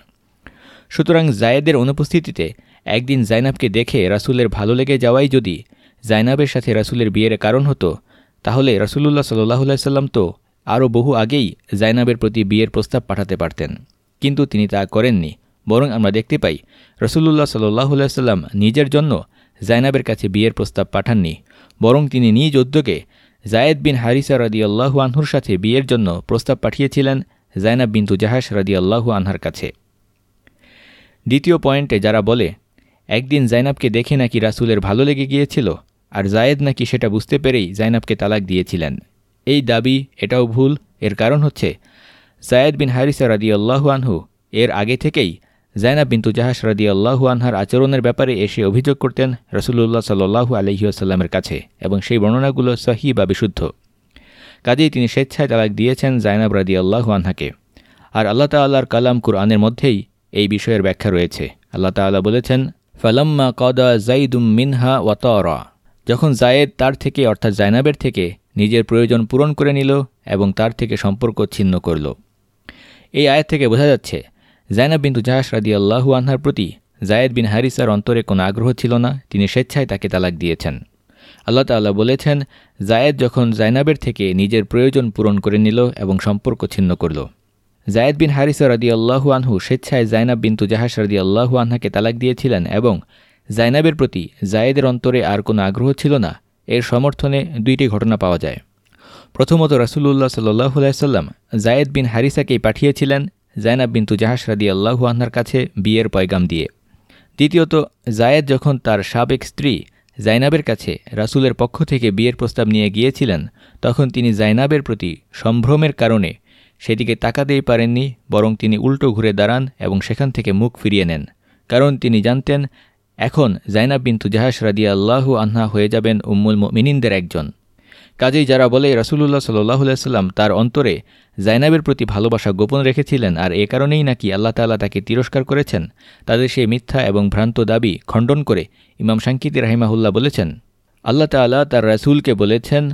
সুতরাং জায়েদের অনুপস্থিতিতে একদিন জাইনাবকে দেখে রাসুলের ভালো লেগে যাওয়াই যদি জাইনাবের সাথে রাসুলের বিয়ের কারণ হতো, তাহলে রসুল্লাহ সাল্লাহ সাল্লাম তো আরও বহু আগেই জাইনাবের প্রতি বিয়ের প্রস্তাব পাঠাতে পারতেন। কিন্তু তিনি তা করেননি, বরং আমরা দেখতে পাই রসুল্লাহ সাল্লাহ সাল্লাম নিজের জন্য জাইনাবের কাছে বিয়ের প্রস্তাব পাঠাননি, বরং তিনি নিজ উদ্যোগে জায়েদ বিন হারিসা রদি আল্লাহু আনহুর সাথে বিয়ের জন্য প্রস্তাব পাঠিয়েছিলেন জাইনাব বিন্তু জাহাস রাদি আল্লাহু আনহার কাছে। দ্বিতীয় পয়েন্টে যারা বলে, একদিন জাইনাবকে দেখে নাকি রাসুলের ভালো লেগে গিয়েছিল, আর জায়েদ নাকি সেটা বুঝতে পেরেই জাইনাবকে তালাক দিয়েছিলেন। এই দাবি, এটাও ভুল। এর কারণ হচ্ছে, জায়েদ বিন হারিসা রাদি আল্লাহু আনহু এর আগে থেকেই জাইনাব বিন্তু জাহাস রাদি আল্লাহু আনহার আচরণের ব্যাপারে এসে অভিযোগ করতেন রসুল্লাহ সাল্লু আলহিউসাল্লামের কাছে এবং সেই বর্ণনাগুলো সহি বা বিশুদ্ধ। কাজেই তিনি স্বেচ্ছায় তালাক দিয়েছেন জাইনাব রাদি আল্লাহু আনহাকে। আর আল্লাহ তাল্লাহর কালাম কুরআনের মধ্যেই এই বিষয়ের ব্যাখ্যা রয়েছে। আল্লাহ তাল্লাহ বলেছেন, ফালাম্মা কদা জাইদুম মিনহা ওয়াতরা যখন জায়েদ তার থেকে অর্থাৎ জাইনাবের থেকে নিজের প্রয়োজন পূরণ করে নিল এবং তার থেকে সম্পর্ক ছিন্ন করল। এই আয়াত থেকে বোঝা যাচ্ছে জাইনাব বিন্তু জাহাস রাদি আল্লাহু আনহার প্রতি জায়েদ বিন হারিসার অন্তরে কোনো আগ্রহ ছিল না, তিনি স্বেচ্ছায় তাকে তালাক দিয়েছেন। আল্লাহ তাল্লাহ বলেছেন, জায়েদ যখন জাইনাবের থেকে নিজের প্রয়োজন পূরণ করে নিল এবং সম্পর্ক ছিন্ন করল। জায়েদ বিন হারিসা রাদি আল্লাহু আনহু স্বেচ্ছায় জাইনাব বিন্তু জাহাস রাদি আল্লাহু আনহাকে তালাক দিয়েছিলেন এবং জাইনাবের প্রতি জায়েদের অন্তরে আর কোনো আগ্রহ ছিল না, এর সমর্থনে দুইটি ঘটনা পাওয়া যায়। প্রথমত রাসুল্লাহ সাল্লাহ সাল্লাম জায়েদ বিন হারিসাকেই পাঠিয়েছিলেন জাইনাব বিন্তু জাহাস রাদি আল্লাহু আনহার কাছে বিয়ের পয়গাম দিয়ে। দ্বিতীয়ত, জায়েদ যখন তার সাবেক স্ত্রী জাইনাবের কাছে রাসুলের পক্ষ থেকে বিয়ের প্রস্তাব নিয়ে গিয়েছিলেন, তখন তিনি জাইনাবের প্রতি সম্ভ্রমের কারণে সেদিকে তাকাতেই পারেননি, বরং তিনি উল্টো ঘুরে দাঁড়ান এবং সেখান থেকে মুখ ফিরিয়ে নেন। কারণ তিনি জানতেন, এখন জাইনাব বিন্তু জাহাস রাদিয়া আল্লাহু আহ্না হয়ে যাবেন উম্মুল মিনিনদের একজন। কাজেই যারা বলে রাসুলুল্লাহ সাল্লাহ সাল্লাম তার অন্তরে জাইনাবের প্রতি ভালোবাসা গোপন রেখেছিলেন আর এ কারণেই নাকি আল্লাহ তাল্লাহ তাকে তিরস্কার করেছেন, তাদের সেই মিথ্যা এবং ভ্রান্ত দাবি খণ্ডন করে ইমাম সাংকিতি রাহিমাহুল্লাহ বলেছেন। আল্লাহ তাল্লাহ তার রাসুলকে বলেছেন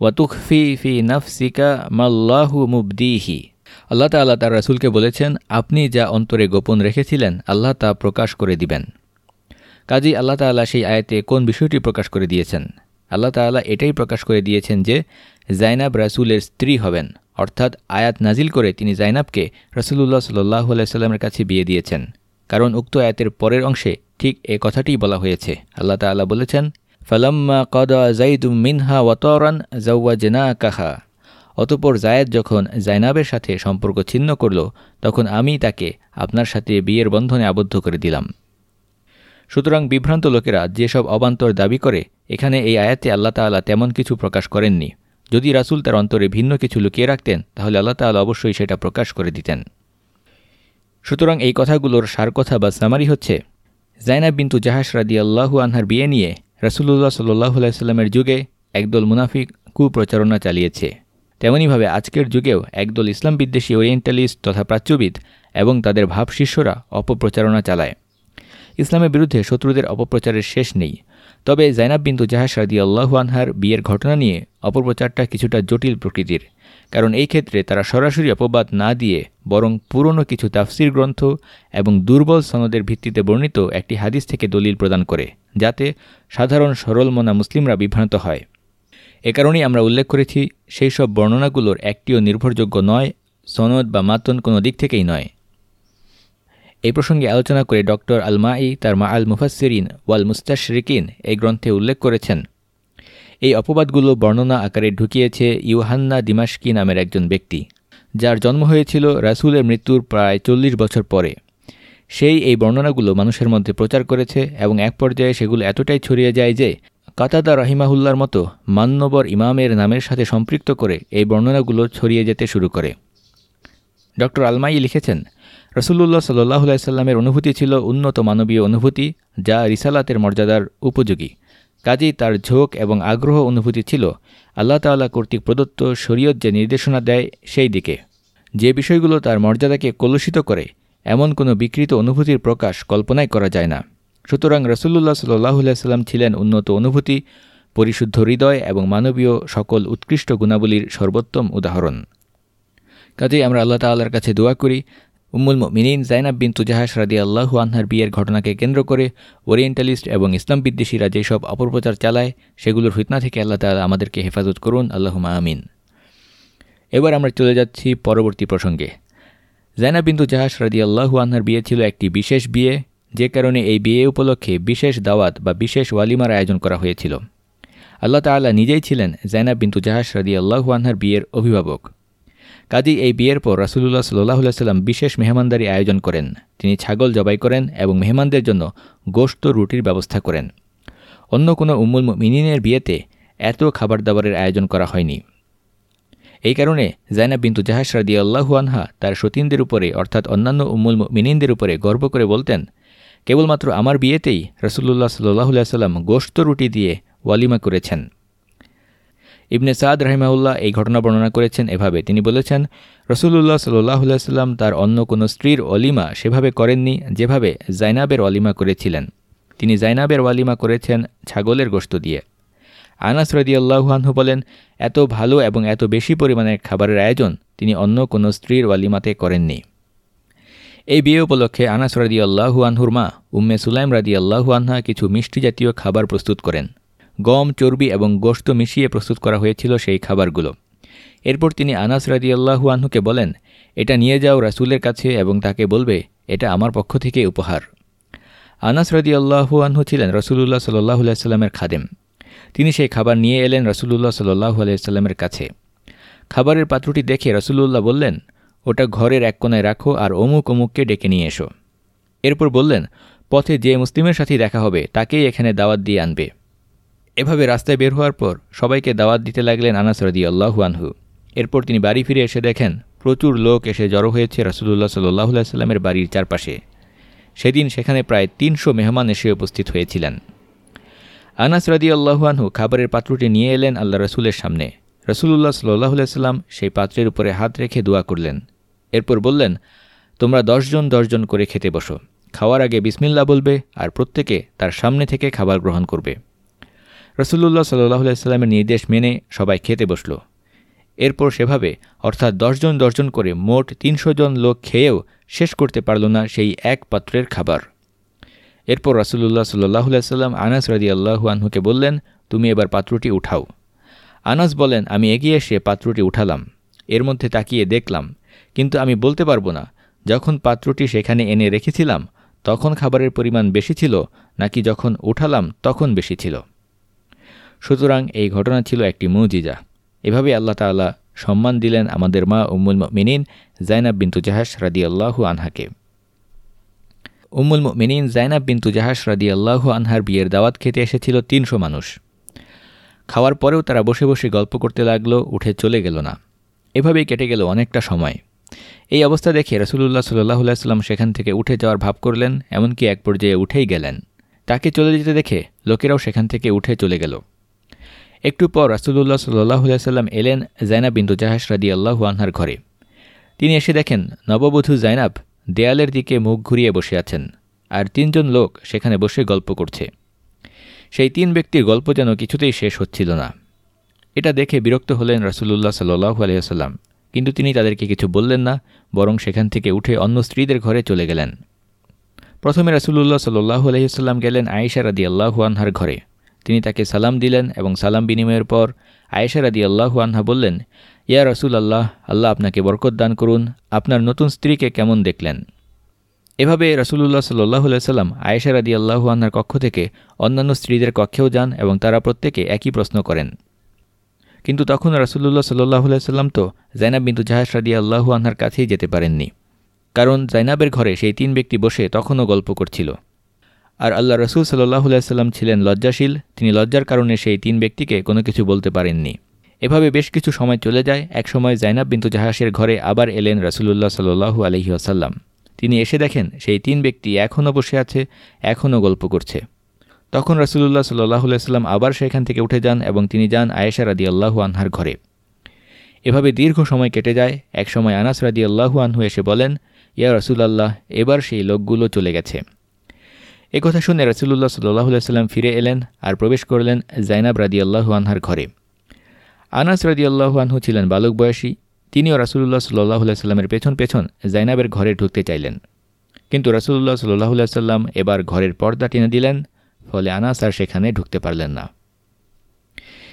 ওয়াতুকফি ফি নফসিকা মাল্লাহু মুবদিহি। আল্লাহ তাল্লাহ তার রাসুলকে বলেছেন, আপনি যা অন্তরে গোপন রেখেছিলেন, আল্লাহ তা প্রকাশ করে দিবেন। কাজী আল্লাহ তাল্লাহ সেই আয়াতে কোন বিষয়টি প্রকাশ করে দিয়েছেন? আল্লাহ তাল্লাহ এটাই প্রকাশ করে দিয়েছেন যে জাইনাব রাসুলের স্ত্রী হবেন। অর্থাৎ আয়াত নাজিল করে তিনি জাইনাবকে রসুল্লাহ সাল্লাহ আলাইস্লামের কাছে বিয়ে দিয়েছেন। কারণ উক্ত আয়াতের পরের অংশে ঠিক এ কথাটিই বলা হয়েছে। আল্লাহ তাল্লাহ বলেছেন, ফালাম্মা কদা জাইদুম মিনহা ওয়াতরান জাউয়া জেনা কাহা অতপর জায়েদ যখন জাইনাবের সাথে সম্পর্ক ছিন্ন করল, তখন আমি তাকে আপনার সাথে বিয়ের বন্ধনে আবদ্ধ করে দিলাম। সুতরাং বিভ্রান্ত লোকেরা যেসব অবান্তর দাবি করে এখানে এই আয়াতে আল্লাহ তাল্লাহ তেমন কিছু প্রকাশ করেননি। যদি রাসুল তার অন্তরে ভিন্ন কিছু লুকিয়ে রাখতেন, তাহলে আল্লাহ তাল্লাহ অবশ্যই সেটা প্রকাশ করে দিতেন। সুতরাং এই কথাগুলোর সার কথা বা সামারি হচ্ছে, জাইনাব বিন্তু জাহাস রাদি আল্লাহু আনহার বিয়ে নিয়ে রসুল্লাহ সাল্লাহ আলাইস্লামের যুগে একদল মুনাফিক কুপ্রচারণা চালিয়েছে। তেমনইভাবে আজকের যুগেও একদল ইসলাম বিদ্বেষী ওরিয়েন্টালিস্ট তথা প্রাচ্যবিদ এবং তাদের ভাব শিষ্যরা অপপ্রচারণা চালায়। ইসলামের বিরুদ্ধে শত্রুদের অপপ্রচারের শেষ নেই। তবে জাইনাব বিন্দু জাহাজ রাদি আল্লাহু আনহার বিয়ের ঘটনা নিয়ে অপপ্রচারটা কিছুটা জটিল প্রকৃতির, কারণ এই ক্ষেত্রে তারা সরাসরি অপবাদ না দিয়ে বরং পুরনো কিছু তাফসির গ্রন্থ এবং দুর্বল সনদের ভিত্তিতে বর্ণিত একটি হাদিস থেকে দলিল প্রদান করে, যাতে সাধারণ সরলমনা মুসলিমরা বিভ্রান্ত হয়। এ কারণেই আমরা উল্লেখ করেছি, সেই সব বর্ণনাগুলোর একটিও নির্ভরযোগ্য নয়, সনদ বা মাতন কোনো দিক থেকেই নয়। এই প্রসঙ্গে আলোচনা করে ডক্টর আলমাই তার মা আল মুফাসিরিন ওয়াল মুস্তাশরিকিন এই গ্রন্থে উল্লেখ করেছেন। এই অপবাদগুলো বর্ণনা আকারে ঢুকিয়েছে ইউহান্না দিমাশকি নামের একজন ব্যক্তি, যার জন্ম হয়েছিল রাসুলের মৃত্যুর প্রায় চল্লিশ বছর পরে। সেই এই বর্ণনাগুলো মানুষের মধ্যে প্রচার করেছে এবং এক পর্যায়ে সেগুলো এতটাই ছড়িয়ে যায় যে কাতাদা রহিমাহুল্লার মতো মান্যবর ইমামের নামের সাথে সম্পৃক্ত করে এই বর্ণনাগুলো ছড়িয়ে যেতে শুরু করে। ডক্টর আলমাই লিখেছেন রসুল্লাহ সাল্লাহ সাল্লামের অনুভূতি ছিল উন্নত মানবীয় অনুভূতি, যা রিসালাতের মর্যাদার উপযোগী। কাজেই তার ঝোঁক এবং আগ্রহ অনুভূতি ছিল। আল্লাহ তাল্লাহ কর্তৃক প্রদত্ত শরীয়ত যে নির্দেশনা দেয় সেই দিকে। যে বিষয়গুলো তার মর্যাদাকে কলুষিত করে, এমন কোনো বিকৃত অনুভূতির প্রকাশ কল্পনাই করা যায় না। সুতরাং রসুল্লাহ সাল্লাহ সাল্লাম ছিলেন উন্নত অনুভূতি, পরিশুদ্ধ হৃদয় এবং মানবীয় সকল উৎকৃষ্ট গুণাবলীর সর্বোত্তম উদাহরণ। কাজেই আমরা আল্লাহ তাল্লাহর কাছে দোয়া করি উম্মুল মিনিন জাইনাব বিন তুজাহাস রাদি আল্লাহু আনহার বিয়ের ঘটনাকে কেন্দ্র করে ওরিয়েন্টালিস্ট এবং ইসলাম বিদ্বেষীরা যেসব অপপ্রচার চালায়, সেগুলোর ফিতনা থেকে আল্লাহ তালা আমাদেরকে হেফাজত করুন। আল্লাহুমা আমিন। এবার আমরা চলে যাচ্ছি পরবর্তী প্রসঙ্গে। জাইনাব বিন্দু জাহাস রাদি আল্লাহু আনহার বিয়ে ছিল একটি বিশেষ বিয়ে, যে কারণে এই বিয়ে উপলক্ষে বিশেষ দাওয়াত বা বিশেষ ওয়ালিমার আয়োজন করা হয়েছিল। আল্লাহ তাল্লাহ নিজেই ছিলেন জাইনাব বিন্তু জাহাস রাদি আল্লাহু আনহার বিয়ের অভিভাবক। কাজী এই বিয়ের পর রাসুলুল্লাহ সাল্লাহ সাল্লাম বিশেষ মেহমানদারি আয়োজন করেন। তিনি ছাগল জবাই করেন এবং মেহমানদের জন্য গোশত রুটির ব্যবস্থা করেন। অন্য কোনো উম্মুল মিনিনের বিয়েতে এত খাবার দাবারের আয়োজন করা হয়নি। এই কারণে জাইনাব বিন্তু জাহাস রাদি আল্লাহু আনহা তার সতীনদের উপরে অর্থাৎ অন্যান্য উম্মুল মিনিনদের উপরে গর্ব করে বলতেন, কেবলমাত্র আমার বিয়েতেই রসুল্লাহ সাল্লাহ সাল্লাম গোশত রুটি দিয়ে ওয়ালিমা করেছেন। ইবনে সাদ রাহিমাউল্লাহ এই ঘটনা বর্ণনা করেছেন এভাবে। তিনি বলেছেন রসুল্লাহ সাল্লাহ সাল্লাম তার অন্য কোনো স্ত্রীর অলিমা সেভাবে করেননি যেভাবে জাইনাবের অলিমা করেছিলেন। তিনি জাইনাবের ওয়ালিমা করেছেন ছাগলের গোস্ত দিয়ে। আনাস রদিয়াল্লাহুয়ানহু বলেন, এত ভালো এবং এত বেশি পরিমাণের খাবারের আয়োজন তিনি অন্য কোনো স্ত্রীর ওয়ালিমাতে করেননি। এই বিয়ে উপলক্ষে আনাস রাদি আল্লাহু আনহুর মা উম্মে সুলাইম রাদি আল্লাহু আনহা কিছু মিষ্টি জাতীয় খাবার প্রস্তুত করেন। গম, চর্বি এবং গোশত মিশিয়ে প্রস্তুত করা হয়েছিল সেই খাবারগুলো। এরপর তিনি আনাস রাদি আল্লাহু আনহুকে বলেন, এটা নিয়ে যাও রাসুলের কাছে এবং তাকে বলবে, এটা আমার পক্ষ থেকে উপহার। আনাস রাদি আল্লাহু আনহু ছিলেন রসুল্লাহ সাল্লাহ সাল্লামের খাদেম। তিনি সেই খাবার নিয়ে এলেন রসুল্লাহ সাল্লাহ আলাইস্লামের কাছে। খাবারের পাত্রটি দেখে রসুল্লাহ বললেন, ওটা ঘরের এক কোনায় রাখো আর অমুক অমুককে ডেকে নিয়ে এসো। এরপর বললেন, পথে যে মুসলিমের সাথে দেখা হবে, তাকেই এখানে দাওয়াত দিয়ে আনবে। এভাবে রাস্তায় বের হওয়ার পর সবাইকে দাওয়াত দিতে লাগলেন আনাস রদি আল্লাহু আনহু। এরপর তিনি বাড়ি ফিরে এসে দেখেন প্রচুর লোক এসে জড়ো হয়েছে রসুল্লাহ সাল্লাহ সাল্লামের বাড়ির চারপাশে। সেদিন সেখানে প্রায় তিনশো মেহমান এসে উপস্থিত হয়েছিলেন। আনাস রাদি আল্লাহুয়ানহু খাবারের পাত্রটি নিয়ে এলেন আল্লাহ রসুলের সামনে। রসুল্লাহ সাল্লাহ সাল্লাম সেই পাত্রের উপরে হাত রেখে দোয়া করলেন। এরপর বললেন, তোমরা দশজন দশজন করে খেতে বসো। খাওয়ার আগে বিসমিল্লা বলবে আর প্রত্যেকে তার সামনে থেকে খাবার গ্রহণ করবে। রসুল্লাহ সাল্লাহ সাল্লামের নির্দেশ মেনে সবাই খেতে বসল। এরপর সেভাবে, অর্থাৎ দশজন দশজন করে মোট তিনশো জন লোক খেয়েও শেষ করতে পারল না সেই এক পাত্রের খাবার। এরপর রাসুল্লাহ সাল্লাহ সাল্লাম আনাস রাজি আল্লাহু আনহুকে বললেন, তুমি এবার পাত্রটি উঠাও। আনাস বলেন, আমি এগিয়ে এসে পাত্রটি উঠালাম। এর মধ্যে তাকিয়ে দেখলাম, কিন্তু আমি বলতে পারব না। যখন পাত্রটি সেখানে এনে রেখেছিলাম, তখন খাবারের পরিমাণ বেশি ছিল, নাকি যখন উঠালাম, তখন বেশি ছিল। সুতরাং এই ঘটনা ছিল একটি মুজিজা। এভাবে আল্লাহ তাল্লাহ সম্মান দিলেন আমাদের মা উম্মুল মিনিন জাইনাব বিন্তু জাহাস রাদি আল্লাহু আনহাকে। উম্মুল মিনিন জাইনাব বিন্তু জাহাস রাদি আল্লাহু আনহার বিয়ের দাওয়াত খেতে এসেছিল তিনশো মানুষ। খাওয়ার পরেও তারা বসে বসে গল্প করতে লাগল, উঠে চলে গেল না। এভাবেই কেটে গেল অনেকটা সময়। এই অবস্থা দেখে রসুল্লাহ সাল্লাহ সাল্লাম সেখান থেকে উঠে যাওয়ার ভাব করলেন, এমনকি এক পর্যায়ে উঠেই গেলেন। তাকে চলে যেতে দেখে লোকেরাও সেখান থেকে উঠে চলে গেল। একটু পর রাসুল্লাহ সাল্লাহ সাল্লাম এলেন জাইনাব বিন্দু জাহাস রাদি আল্লাহু আনহার ঘরে। তিনি এসে দেখেন, নববধূ জাইনাব দেয়ালের দিকে মুখ ঘুরিয়ে বসে আছেন আর তিনজন লোক সেখানে বসে গল্প করছে। সেই তিন ব্যক্তির গল্প যেন কিছুতেই শেষ হচ্ছিল না। এটা দেখে বিরক্ত হলেন রাসুল্লাহ সাল্লু আলিয়াল্লাম কিন্তু তিনি তাদেরকে কিছু বললেন না, বরং সেখান থেকে উঠে অন্য স্ত্রীদের ঘরে চলে গেলেন। প্রথমে রাসুল্লাহ সাল্লু আলহিহাল্লাম গেলেন আয়েশা রাদি আল্লাহু আনহার ঘরে। তিনি তাকে সালাম দিলেন এবং সালাম বিনিময়ের পর আয়েশা রাদি আল্লাহু আনহা বললেন, ইয়া রসুল আল্লাহ আল্লাহ আপনাকে বরকত দান করুন, আপনার নতুন স্ত্রীকে কেমন দেখলেন? এভাবে রসুল্লাহ সাল্লাহ সাল্লাম আয়েশা রাদি আল্লাহু আনহার কক্ষ থেকে অন্যান্য স্ত্রীদের কক্ষেও যান এবং তারা প্রত্যেকে একই প্রশ্ন করেন। কিন্তু তখন রসুল্লাহ সাল্লাহ সাল্লাম তো জাইনাব বিন্দু জাহাজ রাদি আল্লাহু আনহার কাছেই যেতে পারেননি। কারণ জাইনাবের ঘরে সেই তিন ব্যক্তি বসে তখনও গল্প করছিল। আর আল্লাহ রসুল সাল্লাহ সাল্লাম ছিলেন লজ্জাশীল, তিনি লজ্জার কারণে সেই তিন ব্যক্তিকে কোনো কিছু বলতে পারেননি। এভাবে বেশ কিছু সময় চলে যায় একসময় জাইনাব বিন্তু জাহাসের ঘরে আবার এলেন রসুল্লাহ সাল্লু আলহি আসাল্লাম তিনি এসে দেখেন, সেই তিন ব্যক্তি এখনও বসে আছে এখনও গল্প করছে। তখন রসুল্লাহ সাল্লাহ সাল্লাম আবার সেখান থেকে উঠে যান এবং তিনি যান আয়েশা রাদি আল্লাহু আনহার ঘরে। এভাবে দীর্ঘ সময় কেটে যায় একসময় আনাস রাদি আল্লাহু আনহু এসে বলেন, ইয়া রসুলাল্লাহ, এবার সেই লোকগুলো চলে গেছে। কথা শুনে রসুল্লাহ সাল্লাহ সাল্লাম ফিরে এলেন আর প্রবেশ করলেন জাইনাব রাদি আল্লাহু আনহার ঘরে। আনাস রাদি আল্লাহু আনহু ছিলেন বালক বয়সী, তিনিও রাসুল্লাহ সাল্লাহ সাল্লামের পেছন পেছন জাইনাবের ঘরে ঢুকতে চাইলেন। কিন্তু রাসুল্লাহ সাল্লাহ সাল্লাম এবার ঘরের পর্দা টেনে দিলেন, ফলে আনাস আর সেখানে ঢুকতে পারলেন না।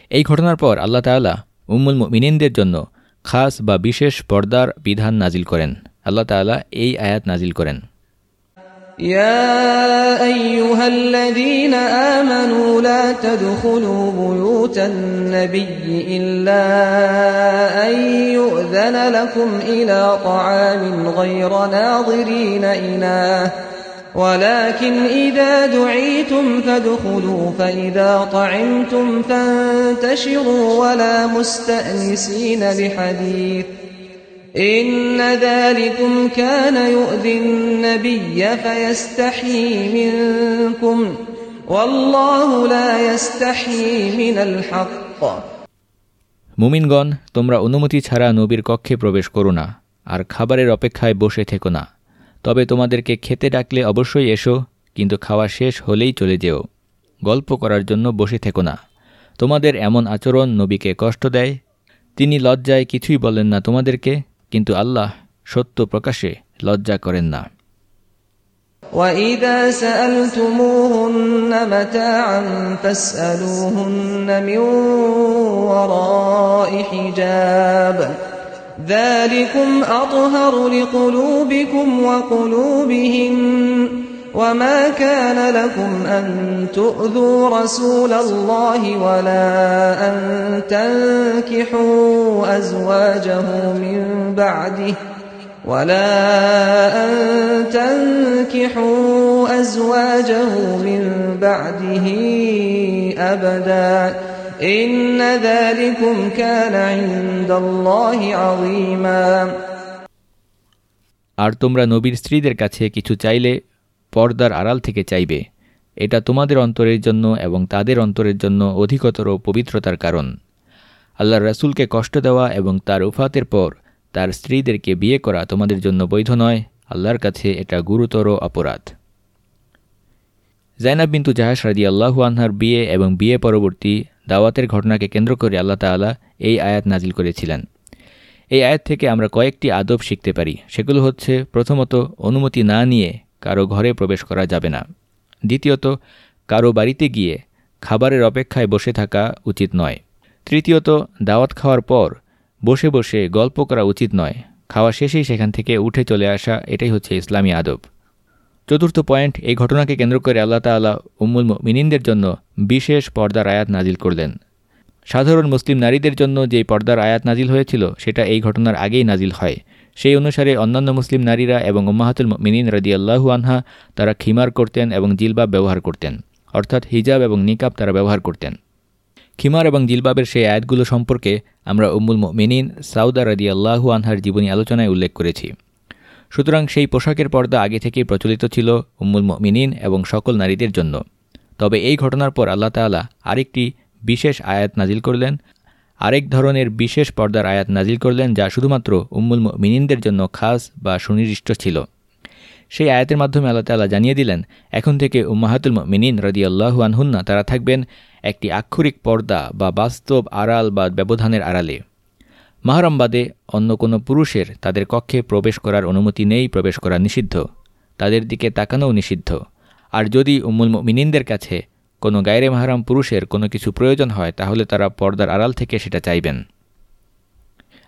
এই ঘটনার পর আল্লাহ তাল্লাহ উম্মুল মিনিনদের জন্য খাস বা বিশেষ পর্দার বিধান নাজিল করেন। আল্লাহ তাল্লাহ এই আয়াত নাজিল করেন। يا أيها الذين آمنوا لا تدخلوا بيوت النبي إلا أن يؤذن لكم إلى طعام غير ناظرين إناه. ولكن إذا دعيتم فادخلوا فإذا طعمتم فانتشروا ولا مستأنسين لحديث. إن ذلكم كان يؤذي النبي فيستحيي منكم والله لا يستحيي من الحق মুমিনগণ তোমরা অনুমতি ছাড়া নবীর কক্ষে প্রবেশ করো না আর খাবারের অপেক্ষায় বসে থেকো না তবে তোমাদেরকে খেতে ডাকলে অবশ্যই এসো কিন্তু খাওয়া শেষ হলেই চলে যেও গল্প করার জন্য বসে থেকো না তোমাদের এমন আচরণ নবীকে কষ্ট দেয় তিনি লজ্জায় কিছুই বলেন না তোমাদেরকে কিন্তু আল্লাহ সত্য প্রকাশে লজ্জা করেন না وإذا سألتموهن متاعا فاسألوهن من وراء حجاب ذلكم أطهر لقلوبكم وقلوبهم وما كان لكم أن تؤذوا رسول الله ولا أن تنكحوا أزواجه من بعده ولا أن تنكحوا أزواجه من بعده أبدا إن ذلكم كان عند الله عظيما আর তোমরা নবীর স্ত্রীদের কাছে কিছু চাইলে পর্দার আড়াল থেকে চাইবে। এটা তোমাদের অন্তরের জন্য এবং তাদের অন্তরের জন্য অধিকতর পবিত্রতার কারণ। আল্লাহ রাসূলকে কষ্ট দেওয়া এবং তার উফাতের পর তার স্ত্রীদেরকে বিয়ে করা তোমাদের জন্য বৈধ নয়। আল্লাহর কাছে এটা গুরুতর অপরাধ। জাইনাব বিন্তু জাহাজ রাদি আল্লাহু আনহার বিয়ে এবং বিয়ে পরবর্তী দাওয়াতের ঘটনাকে কেন্দ্র করে আল্লাহ তাআলা এই আয়াত নাজিল করেছিলেন। এই আয়াত থেকে আমরা কয়েকটি আদব শিখতে পারি। সেগুলো হচ্ছে প্রথমত অনুমতি না নিয়ে কারও ঘরে প্রবেশ করা যাবে না। দ্বিতীয়ত, কারও বাড়িতে গিয়ে খাবারের অপেক্ষায় বসে থাকা উচিত নয়। তৃতীয়ত, দাওয়াত খাওয়ার পর বসে বসে গল্প করা উচিত নয়। খাওয়া শেষেই সেখান থেকে উঠে চলে আসা এটাই হচ্ছে ইসলামী আদব। চতুর্থ পয়েন্ট, এই ঘটনাকে কেন্দ্র করে আল্লাহ তাআলা উম্মুল মিনিনদের জন্য বিশেষ পর্দার আয়াত নাজিল করলেন। সাধারণ মুসলিম নারীদের জন্য যে পর্দার আয়াত নাজিল হয়েছিল, সেটা এই ঘটনার আগেই নাজিল হয়। সেই অনুসারে অন্যান্য মুসলিম নারীরা এবং উম্মাহাতুল মিনিন রাদি আল্লাহু আনহা তারা খিমার করতেন এবং জিলবাব ব্যবহার করতেন, অর্থাৎ হিজাব এবং নিকাব তারা ব্যবহার করতেন। খিমার এবং জিলবাবের সেই আয়াতগুলো সম্পর্কে আমরা উম্মুল মিনিন সাউদা রাদি আল্লাহু আনহার জীবনী আলোচনায় উল্লেখ করেছি। সুতরাং সেই পোশাকের পর্দা আগে থেকেই প্রচলিত ছিল উম্মুল মিনিন এবং সকল নারীদের জন্য। তবে এই ঘটনার পর আল্লাহ তাআলা আরেকটি বিশেষ আয়াত নাজিল করলেন আরেক ধরনের বিশেষ পর্দার আয়াত নাজিল করলেন যা শুধুমাত্র উম্মুল মিনিনদের জন্য খাস বা সুনির্দিষ্ট ছিল। সেই আয়াতের মাধ্যমে আল্লাহ তালা জানিয়ে দিলেন, এখন থেকে উম্মাহাতুল মিনিন রদি আল্লাহু আনহুন্না তারা থাকবেন একটি আক্ষরিক পর্দা বা বাস্তব আড়াল বা ব্যবধানের আড়ালে। মাহরম বাদে অন্য কোনো পুরুষের তাদের কক্ষে প্রবেশ করার অনুমতি নেই, প্রবেশ করা নিষিদ্ধ। তাদের দিকে তাকানোও নিষিদ্ধ। আর যদি উম্মুল মিনিনদের কাছে কোনো গায়রে মাহারাম পুরুষের কোনো কিছু প্রয়োজন হয়, তাহলে তারা পর্দার আড়াল থেকে সেটা চাইবেন।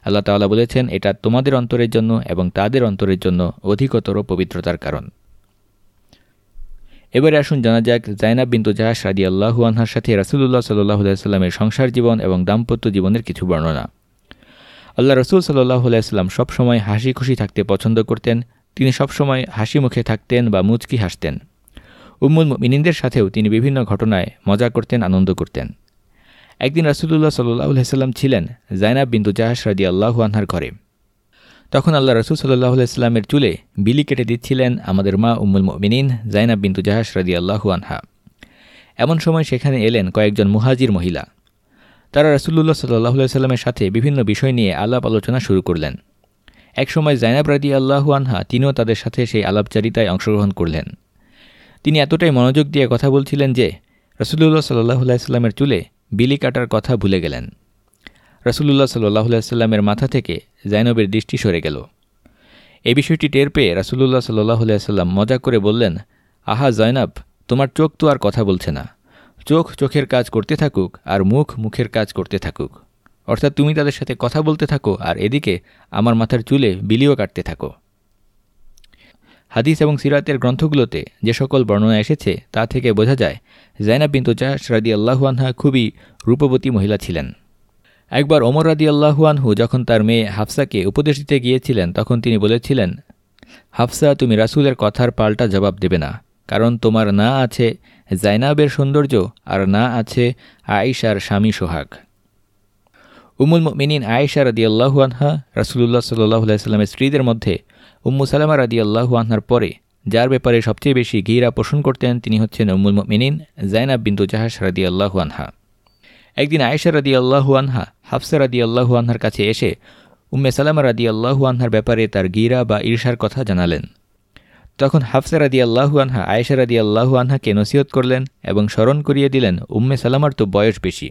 আল্লাহ তাআলা বলেছেন, এটা তোমাদের অন্তরের জন্য এবং তাদের অন্তরের জন্য অধিকতর পবিত্রতার কারণ। এবারে আসুন জানা যাক, জাইনাব বিন্তু জাহাস রাদি আল্লাহু আনহার সাথে রাসুলুল্লাহ সাল্লাহ সাল্লামের সংসার জীবন এবং দাম্পত্য জীবনের কিছু বর্ণনা। আল্লাহ রসুল সাল্লাহ আলাইসাল্লাম সবসময় হাসি খুশি থাকতে পছন্দ করতেন, তিনি সবসময় হাসি মুখে থাকতেন বা মুচকি হাসতেন। উম্মুল মিনিনদের সাথেও তিনি বিভিন্ন ঘটনায় মজা করতেন, আনন্দ করতেন। একদিন রাসুলুল্লাহ সাল্লাহ সাল্লাম ছিলেন জাইনাব বিন্দু জাহাস রাদি আল্লাহু আনহার ঘরে। তখন আল্লাহ রসুল সাল্লাহ সাল্লামের চুলে বিলি কেটে দিচ্ছিলেন আমাদের মা উম্মুল মিনিন জাইনাব বিন্দু জাহাস রাদি আল্লাহু আনহা। এমন সময় সেখানে এলেন কয়েকজন মুহাজির মহিলা। তারা রাসুল্লাহ সাল্লাহ সাল্লামের সাথে বিভিন্ন বিষয় নিয়ে আলাপ আলোচনা শুরু করলেন। একসময় জাইনাব রাদি আল্লাহু আনহা তিনিও তাদের সাথে সেই আলাপচারিতায় অংশগ্রহণ করলেন। তিনি এতটাই মনোযোগ দিয়ে কথা বলছিলেন যে রসুল্লাহ সাল্লাহ সাল্লামের চুলে বিলি কাটার কথা ভুলে গেলেন। রসুল্লাহ সাল্লাহ সাল্লামের মাথা থেকে জাইনবের দৃষ্টি সরে গেল। এই বিষয়টি টের পেয়ে রাসুল্লাহ সাল্লাহ সাল্লাম মজা করে বললেন, আহা জয়নাব তোমার চোখ তো আর কথা বলছে না। চোখ চোখের কাজ করতে থাকুক আর মুখ মুখের কাজ করতে থাকুক। অর্থাৎ তুমি তাদের সাথে কথা বলতে থাকো আর এদিকে আমার মাথার চুলে বিলিও কাটতে থাকো। হাদিস এবং সিরাতের গ্রন্থগুলোতে যে সকল বর্ণনা এসেছে তা থেকে বোঝা যায়, জাইনাব বিন্তু জাহাস রাদি আল্লাহুয়ানহা খুবই রূপবতী মহিলা ছিলেন। একবার ওমর রাদি আল্লাহুয়ানহু যখন তার মেয়ে হাফসাকে উপদেশ দিতে গিয়েছিলেন, তখন তিনি বলেছিলেন, হাফসা, তুমি রাসুলের কথার পাল্টা জবাব দেবে না, কারণ তোমার না আছে জাইনাবের সৌন্দর্য আর না আছে আয়েশার স্বামী সোহাগ। উমুল মিনিন আয়েশা রাদি আল্লাহু আনহা রাসুলুল্লাহ সাল্লাহ সাল্লামের স্ত্রীদের মধ্যে উম্মু সালামা রাদি আল্লাহু আনহার পরে, যার ব্যাপারে সবচেয়ে বেশি ঘিরা পোষণ করতেন তিনি হচ্ছেন উম্মুল মিনিন জাইনাব বিন্দু জাহাস রাদি আল্লাহু আনহা। একদিন আয়েশা রাদি আল্লাহু আনহা, হাফসা রাদি আল্লাহু আনহার কাছে এসে উম্মে সালামা রাদি আল্লাহু আনহার ব্যাপারে তার গিরা বা ঈর্ষার কথা জানালেন। তখন হাফসা রাদি আল্লাহু আনহা, আয়েশা রাদি আল্লাহু আনহাকে নসিহত করলেন এবং স্মরণ করিয়ে দিলেন উম্মে সালামার তো বয়স বেশি।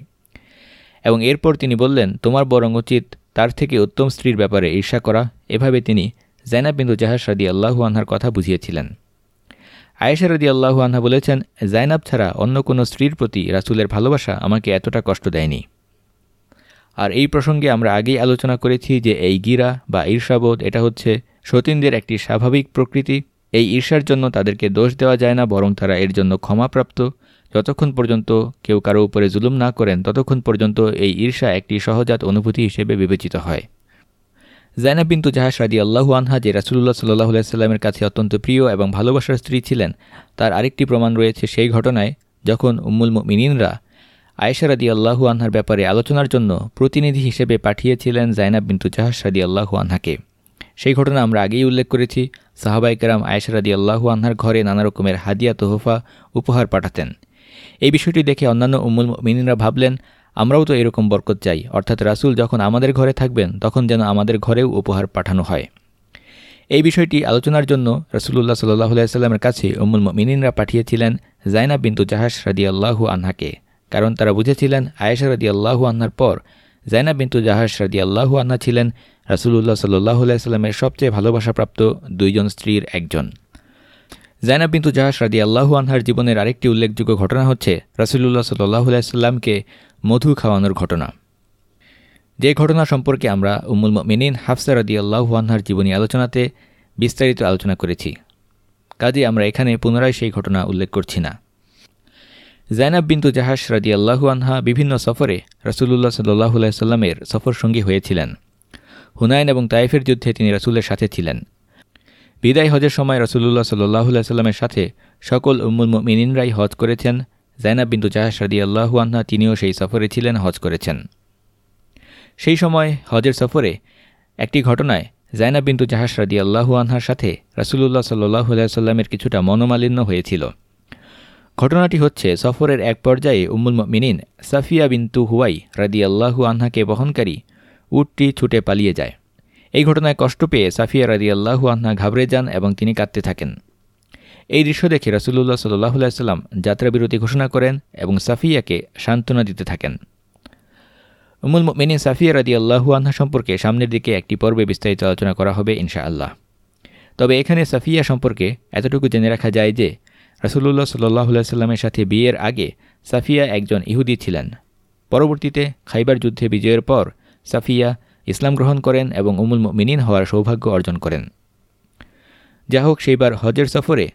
এবং এরপর তিনি বললেন, তোমার বরং উচিত তার থেকে উত্তম স্ত্রীর ব্যাপারে ঈর্ষা করা। এভাবে তিনি জাইনাব বিন্দু জাহাজ রাদি আল্লাহু আনহার কথা বুঝিয়েছিলেন। আয়েশা রদি আল্লাহু আনহা বলেছেন, জাইনাব ছাড়া অন্য কোনো স্ত্রীর প্রতি রাসুলের ভালোবাসা আমাকে এতটা কষ্ট দেয়নি। আর এই প্রসঙ্গে আমরা আগেই আলোচনা করেছি যে এই গিরা বা ঈর্ষাবোধ, এটা হচ্ছে সতীনদের একটি স্বাভাবিক প্রকৃতি। এই ঈর্ষার জন্য তাদেরকে দোষ দেওয়া যায় না, বরং তারা এর জন্য ক্ষমাপ্রাপ্ত। যতক্ষণ পর্যন্ত কেউ কারও উপরে জুলুম না করেন, ততক্ষণ পর্যন্ত এই ঈর্ষা একটি সহজাত অনুভূতি হিসেবে বিবেচিত হয়। জাইনাব বিন্তু রাদি আল্লাহু আনহা, যে রাসুল্লাহ সাল্লাহ সাল্লামের কাছে অত্যন্ত প্রিয় এবং ভালোবাসার স্ত্রী ছিলেন, তার আরেকটি প্রমাণ রয়েছে সেই ঘটনায় যখন উম্মুল মিনিনরা আয়েশা রাদি আল্লাহু আনহার ব্যাপারে আলোচনার জন্য প্রতিনিধি হিসেবে পাঠিয়েছিলেন জাইনাব বিন্তু জাহাজ রাদি আল্লাহু আনহাকে। সেই ঘটনা আমরা আগেই উল্লেখ করেছি সাহাবাইকেরাম আয়েশা রাদি আল্লাহু আনহার ঘরে নানা রকমের হাদিয়া, তোহফা উপহার পাঠাতেন। এই বিষয়টি দেখে অন্যান্য উম্মুল মিনিনরা ভাবলেন আমরাও তো এরকম বরকত চাই। অর্থাৎ রাসুল যখন আমাদের ঘরে থাকবেন, তখন যেন আমাদের ঘরেও উপহার পাঠানো হয়। এই বিষয়টি আলোচনার জন্য রসুল্লাহ সাল্লাহ সাল্লামের কাছে উম্মুল মিনিনরা পাঠিয়েছিলেন জাইনা বিন্তু জাহাস রাদি আল্লাহু আনহাকে। কারণ তারা বুঝেছিলেন, আয়েশা রাদি আল্লাহু আনহার পর জাইনা বিন্তু জাহাস রাদি আল্লাহু আনহা ছিলেন রাসুলুল্লাহ সাল্লাহ সাল্লামের সবচেয়ে ভালোবাসাপ্রাপ্ত দুইজন স্ত্রীর একজন। জাইনাব বিন্তু জাহাস রাদি আল্লাহু আনহার জীবনের আরেকটি উল্লেখযোগ্য ঘটনা হচ্ছে, রাসুলুল্লাহ সাল্লাহ সাল্লামকে মধু খাওয়ানোর ঘটনা। যে ঘটনা সম্পর্কে আমরা উম্মুল মিনিন হাফসা রাদি আল্লাহু আনহার জীবনী আলোচনাতে বিস্তারিত আলোচনা করেছি। কাজে আমরা এখানে পুনরায় সেই ঘটনা উল্লেখ করছি না। জাইনাব বিন্তু জাহাস রাদি আল্লাহু আনহা বিভিন্ন সফরে রাসুলুল্লাহ সাল্লাহ সাল্লামের সফর সঙ্গী হয়েছিলেন। হুনায়ন এবং তাইফের যুদ্ধে তিনি রাসুলের সাথে ছিলেন। বিদায় হজের সময় রসুল্লাহ সাল্লাহ সাল্লামের সাথে সকল উম্মুল মিনিনরাই হজ করেছেন। জাইনাব বিন্দু জাহাজ রাদি আল্লাহু আহ্না তিনিও সেই সফরে ছিলেন, হজ করেছেন। সেই সময় হজের সফরে একটি ঘটনায় জাইনাব বিন্দু জাহাজ রাদি আল্লাহু আনহার সাথে রাসুলুল্লাহ সাল্লাহ সাল্লামের কিছুটা মনোমালিন্য হয়েছিল। ঘটনাটি হচ্ছে, সফরের এক পর্যায়ে উম্মুল মিনিন সাফিয়া বিন্তু হুয়াই রাদি আল্লাহু আনহাকে বহনকারী উটটি ছুটে পালিয়ে যায়। এই ঘটনায় কষ্ট পেয়ে সাফিয়া রাদি আল্লাহু আহ্না ঘাবড়ে যান এবং তিনি কাঁদতে থাকেন। এই দৃশ্য দেখে রাসুল্লাহ সাল্লাহ সাল্লাম যাত্রাবিরতি ঘোষণা করেন এবং সাফিয়াকে সান্ত্বনা দিতে থাকেন। উমুল মেনি সাফিয়া রাদি আল্লাহু আহ্না সম্পর্কে সামনের দিকে একটি পর্বে বিস্তারিত আলোচনা করা হবে ইনশা আল্লাহ তবে এখানে সাফিয়া সম্পর্কে এতটুকু জেনে রাখা যায় যে রাসুল্লাহ সাল্লাহ সাল্লামের সাথে বিয়ের আগে সাফিয়া একজন ইহুদি ছিলেন। পরবর্তীতে খাইবার যুদ্ধে বিজয়ের পর সাফিয়া ইসলাম গ্রহণ করেন এবং উমুল মিনিন হওয়ার সৌভাগ্য অর্জন করেন। যা হোক সেইবার হজের সফরে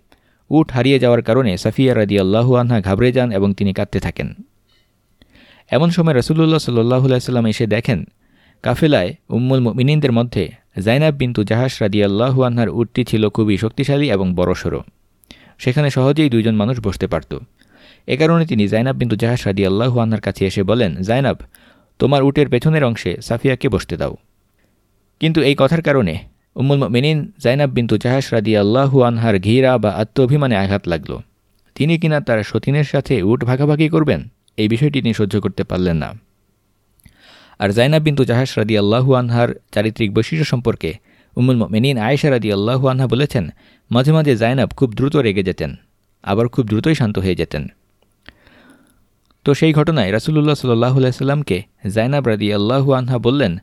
উট হারিয়ে যাওয়ার কারণে সাফিয়া রাদি আল্লাহু আনহা ঘাবড়ে যান এবং তিনি কাঁদতে থাকেন। এমন সময় রসুল্লাহ সাল্লাহ সাল্লাম এসে দেখেন, কাফেলায় উম্মুল মিনিনদের মধ্যে জাইনাব বিন্তু জাহাস রাদি আল্লাহু আনহার উটটি ছিল খুবই শক্তিশালী এবং বড়সড়। সেখানে সহজেই দুইজন মানুষ বসতে পারত। এ কারণে তিনি জাইনাব বিন্তু জাহাস রাদি আল্লাহু আনহার কাছে এসে বলেন, জাইনাব, তোমার উটের পেছনের অংশে সাফিয়াকে বসতে দাও। কিন্তু এই কথার কারণে উম্মুল মেনিন জাইনাব বিন্তু জাহাস রাদি আল্লাহু আনহার ঘিরা বা আত্ম অভিমানে আঘাত লাগল। তিনি কিনা তার সতীনের সাথে উট ভাগাভাগি করবেন? এই বিষয়টি তিনি সহ্য করতে পারলেন না। আর জাইনাব বিন্তু জাহাস রাদি আল্লাহু আনহার চারিত্রিক বৈশিষ্ট্য সম্পর্কে উম্মুল মেনিন আয়েশা রাদি আল্লাহু আনহা বলেছেন, মাঝে মাঝে জাইনাব খুব দ্রুত রেগে যেতেন, আবার খুব দ্রুতই শান্ত হয়ে যেতেন। তো সেই ঘটনায় রাসুলুল্লাহ সাল্লাহ সাল্লামকে জাইনাব রাদি আল্লাহু আনহা বললেন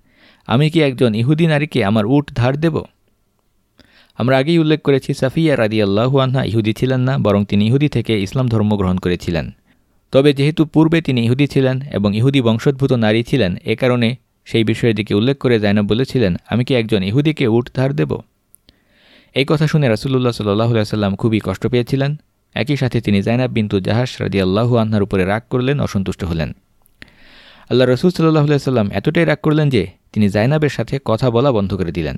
আমি কি একজন ইহুদি নারীকে আমার উট ধার দেব? আমরা আগেই উল্লেখ করেছি, সাফিয়া রাদি আনহা ইহুদি ছিলেন না, বরং তিনি ইহুদি থেকে ইসলাম ধর্ম গ্রহণ করেছিলেন। তবে যেহেতু পূর্বে তিনি ইহুদি ছিলেন এবং ইহুদি বংশোদ্ভূত নারী ছিলেন, এ কারণে সেই বিষয়ের দিকে উল্লেখ করে জাইনাব বলেছিলেন, আমি কি একজন ইহুদিকে উট ধার দেব? এই কথা শুনে রাসুল্লাহ সাল্লাহ সাল্লাম খুবই কষ্ট পেয়েছিলেন। একই সাথে তিনি জাইনাব বিন্তু জাহাস রাদি আল্লাহু আহ্নার উপরে রাগ করলেন, অসন্তুষ্ট হলেন। আল্লাহ রসুল সাল্লাহ সাল্লাম এতটাই রাগ করলেন যে তিনি জাইনাবের সাথে কথা বলা বন্ধ করে দিলেন।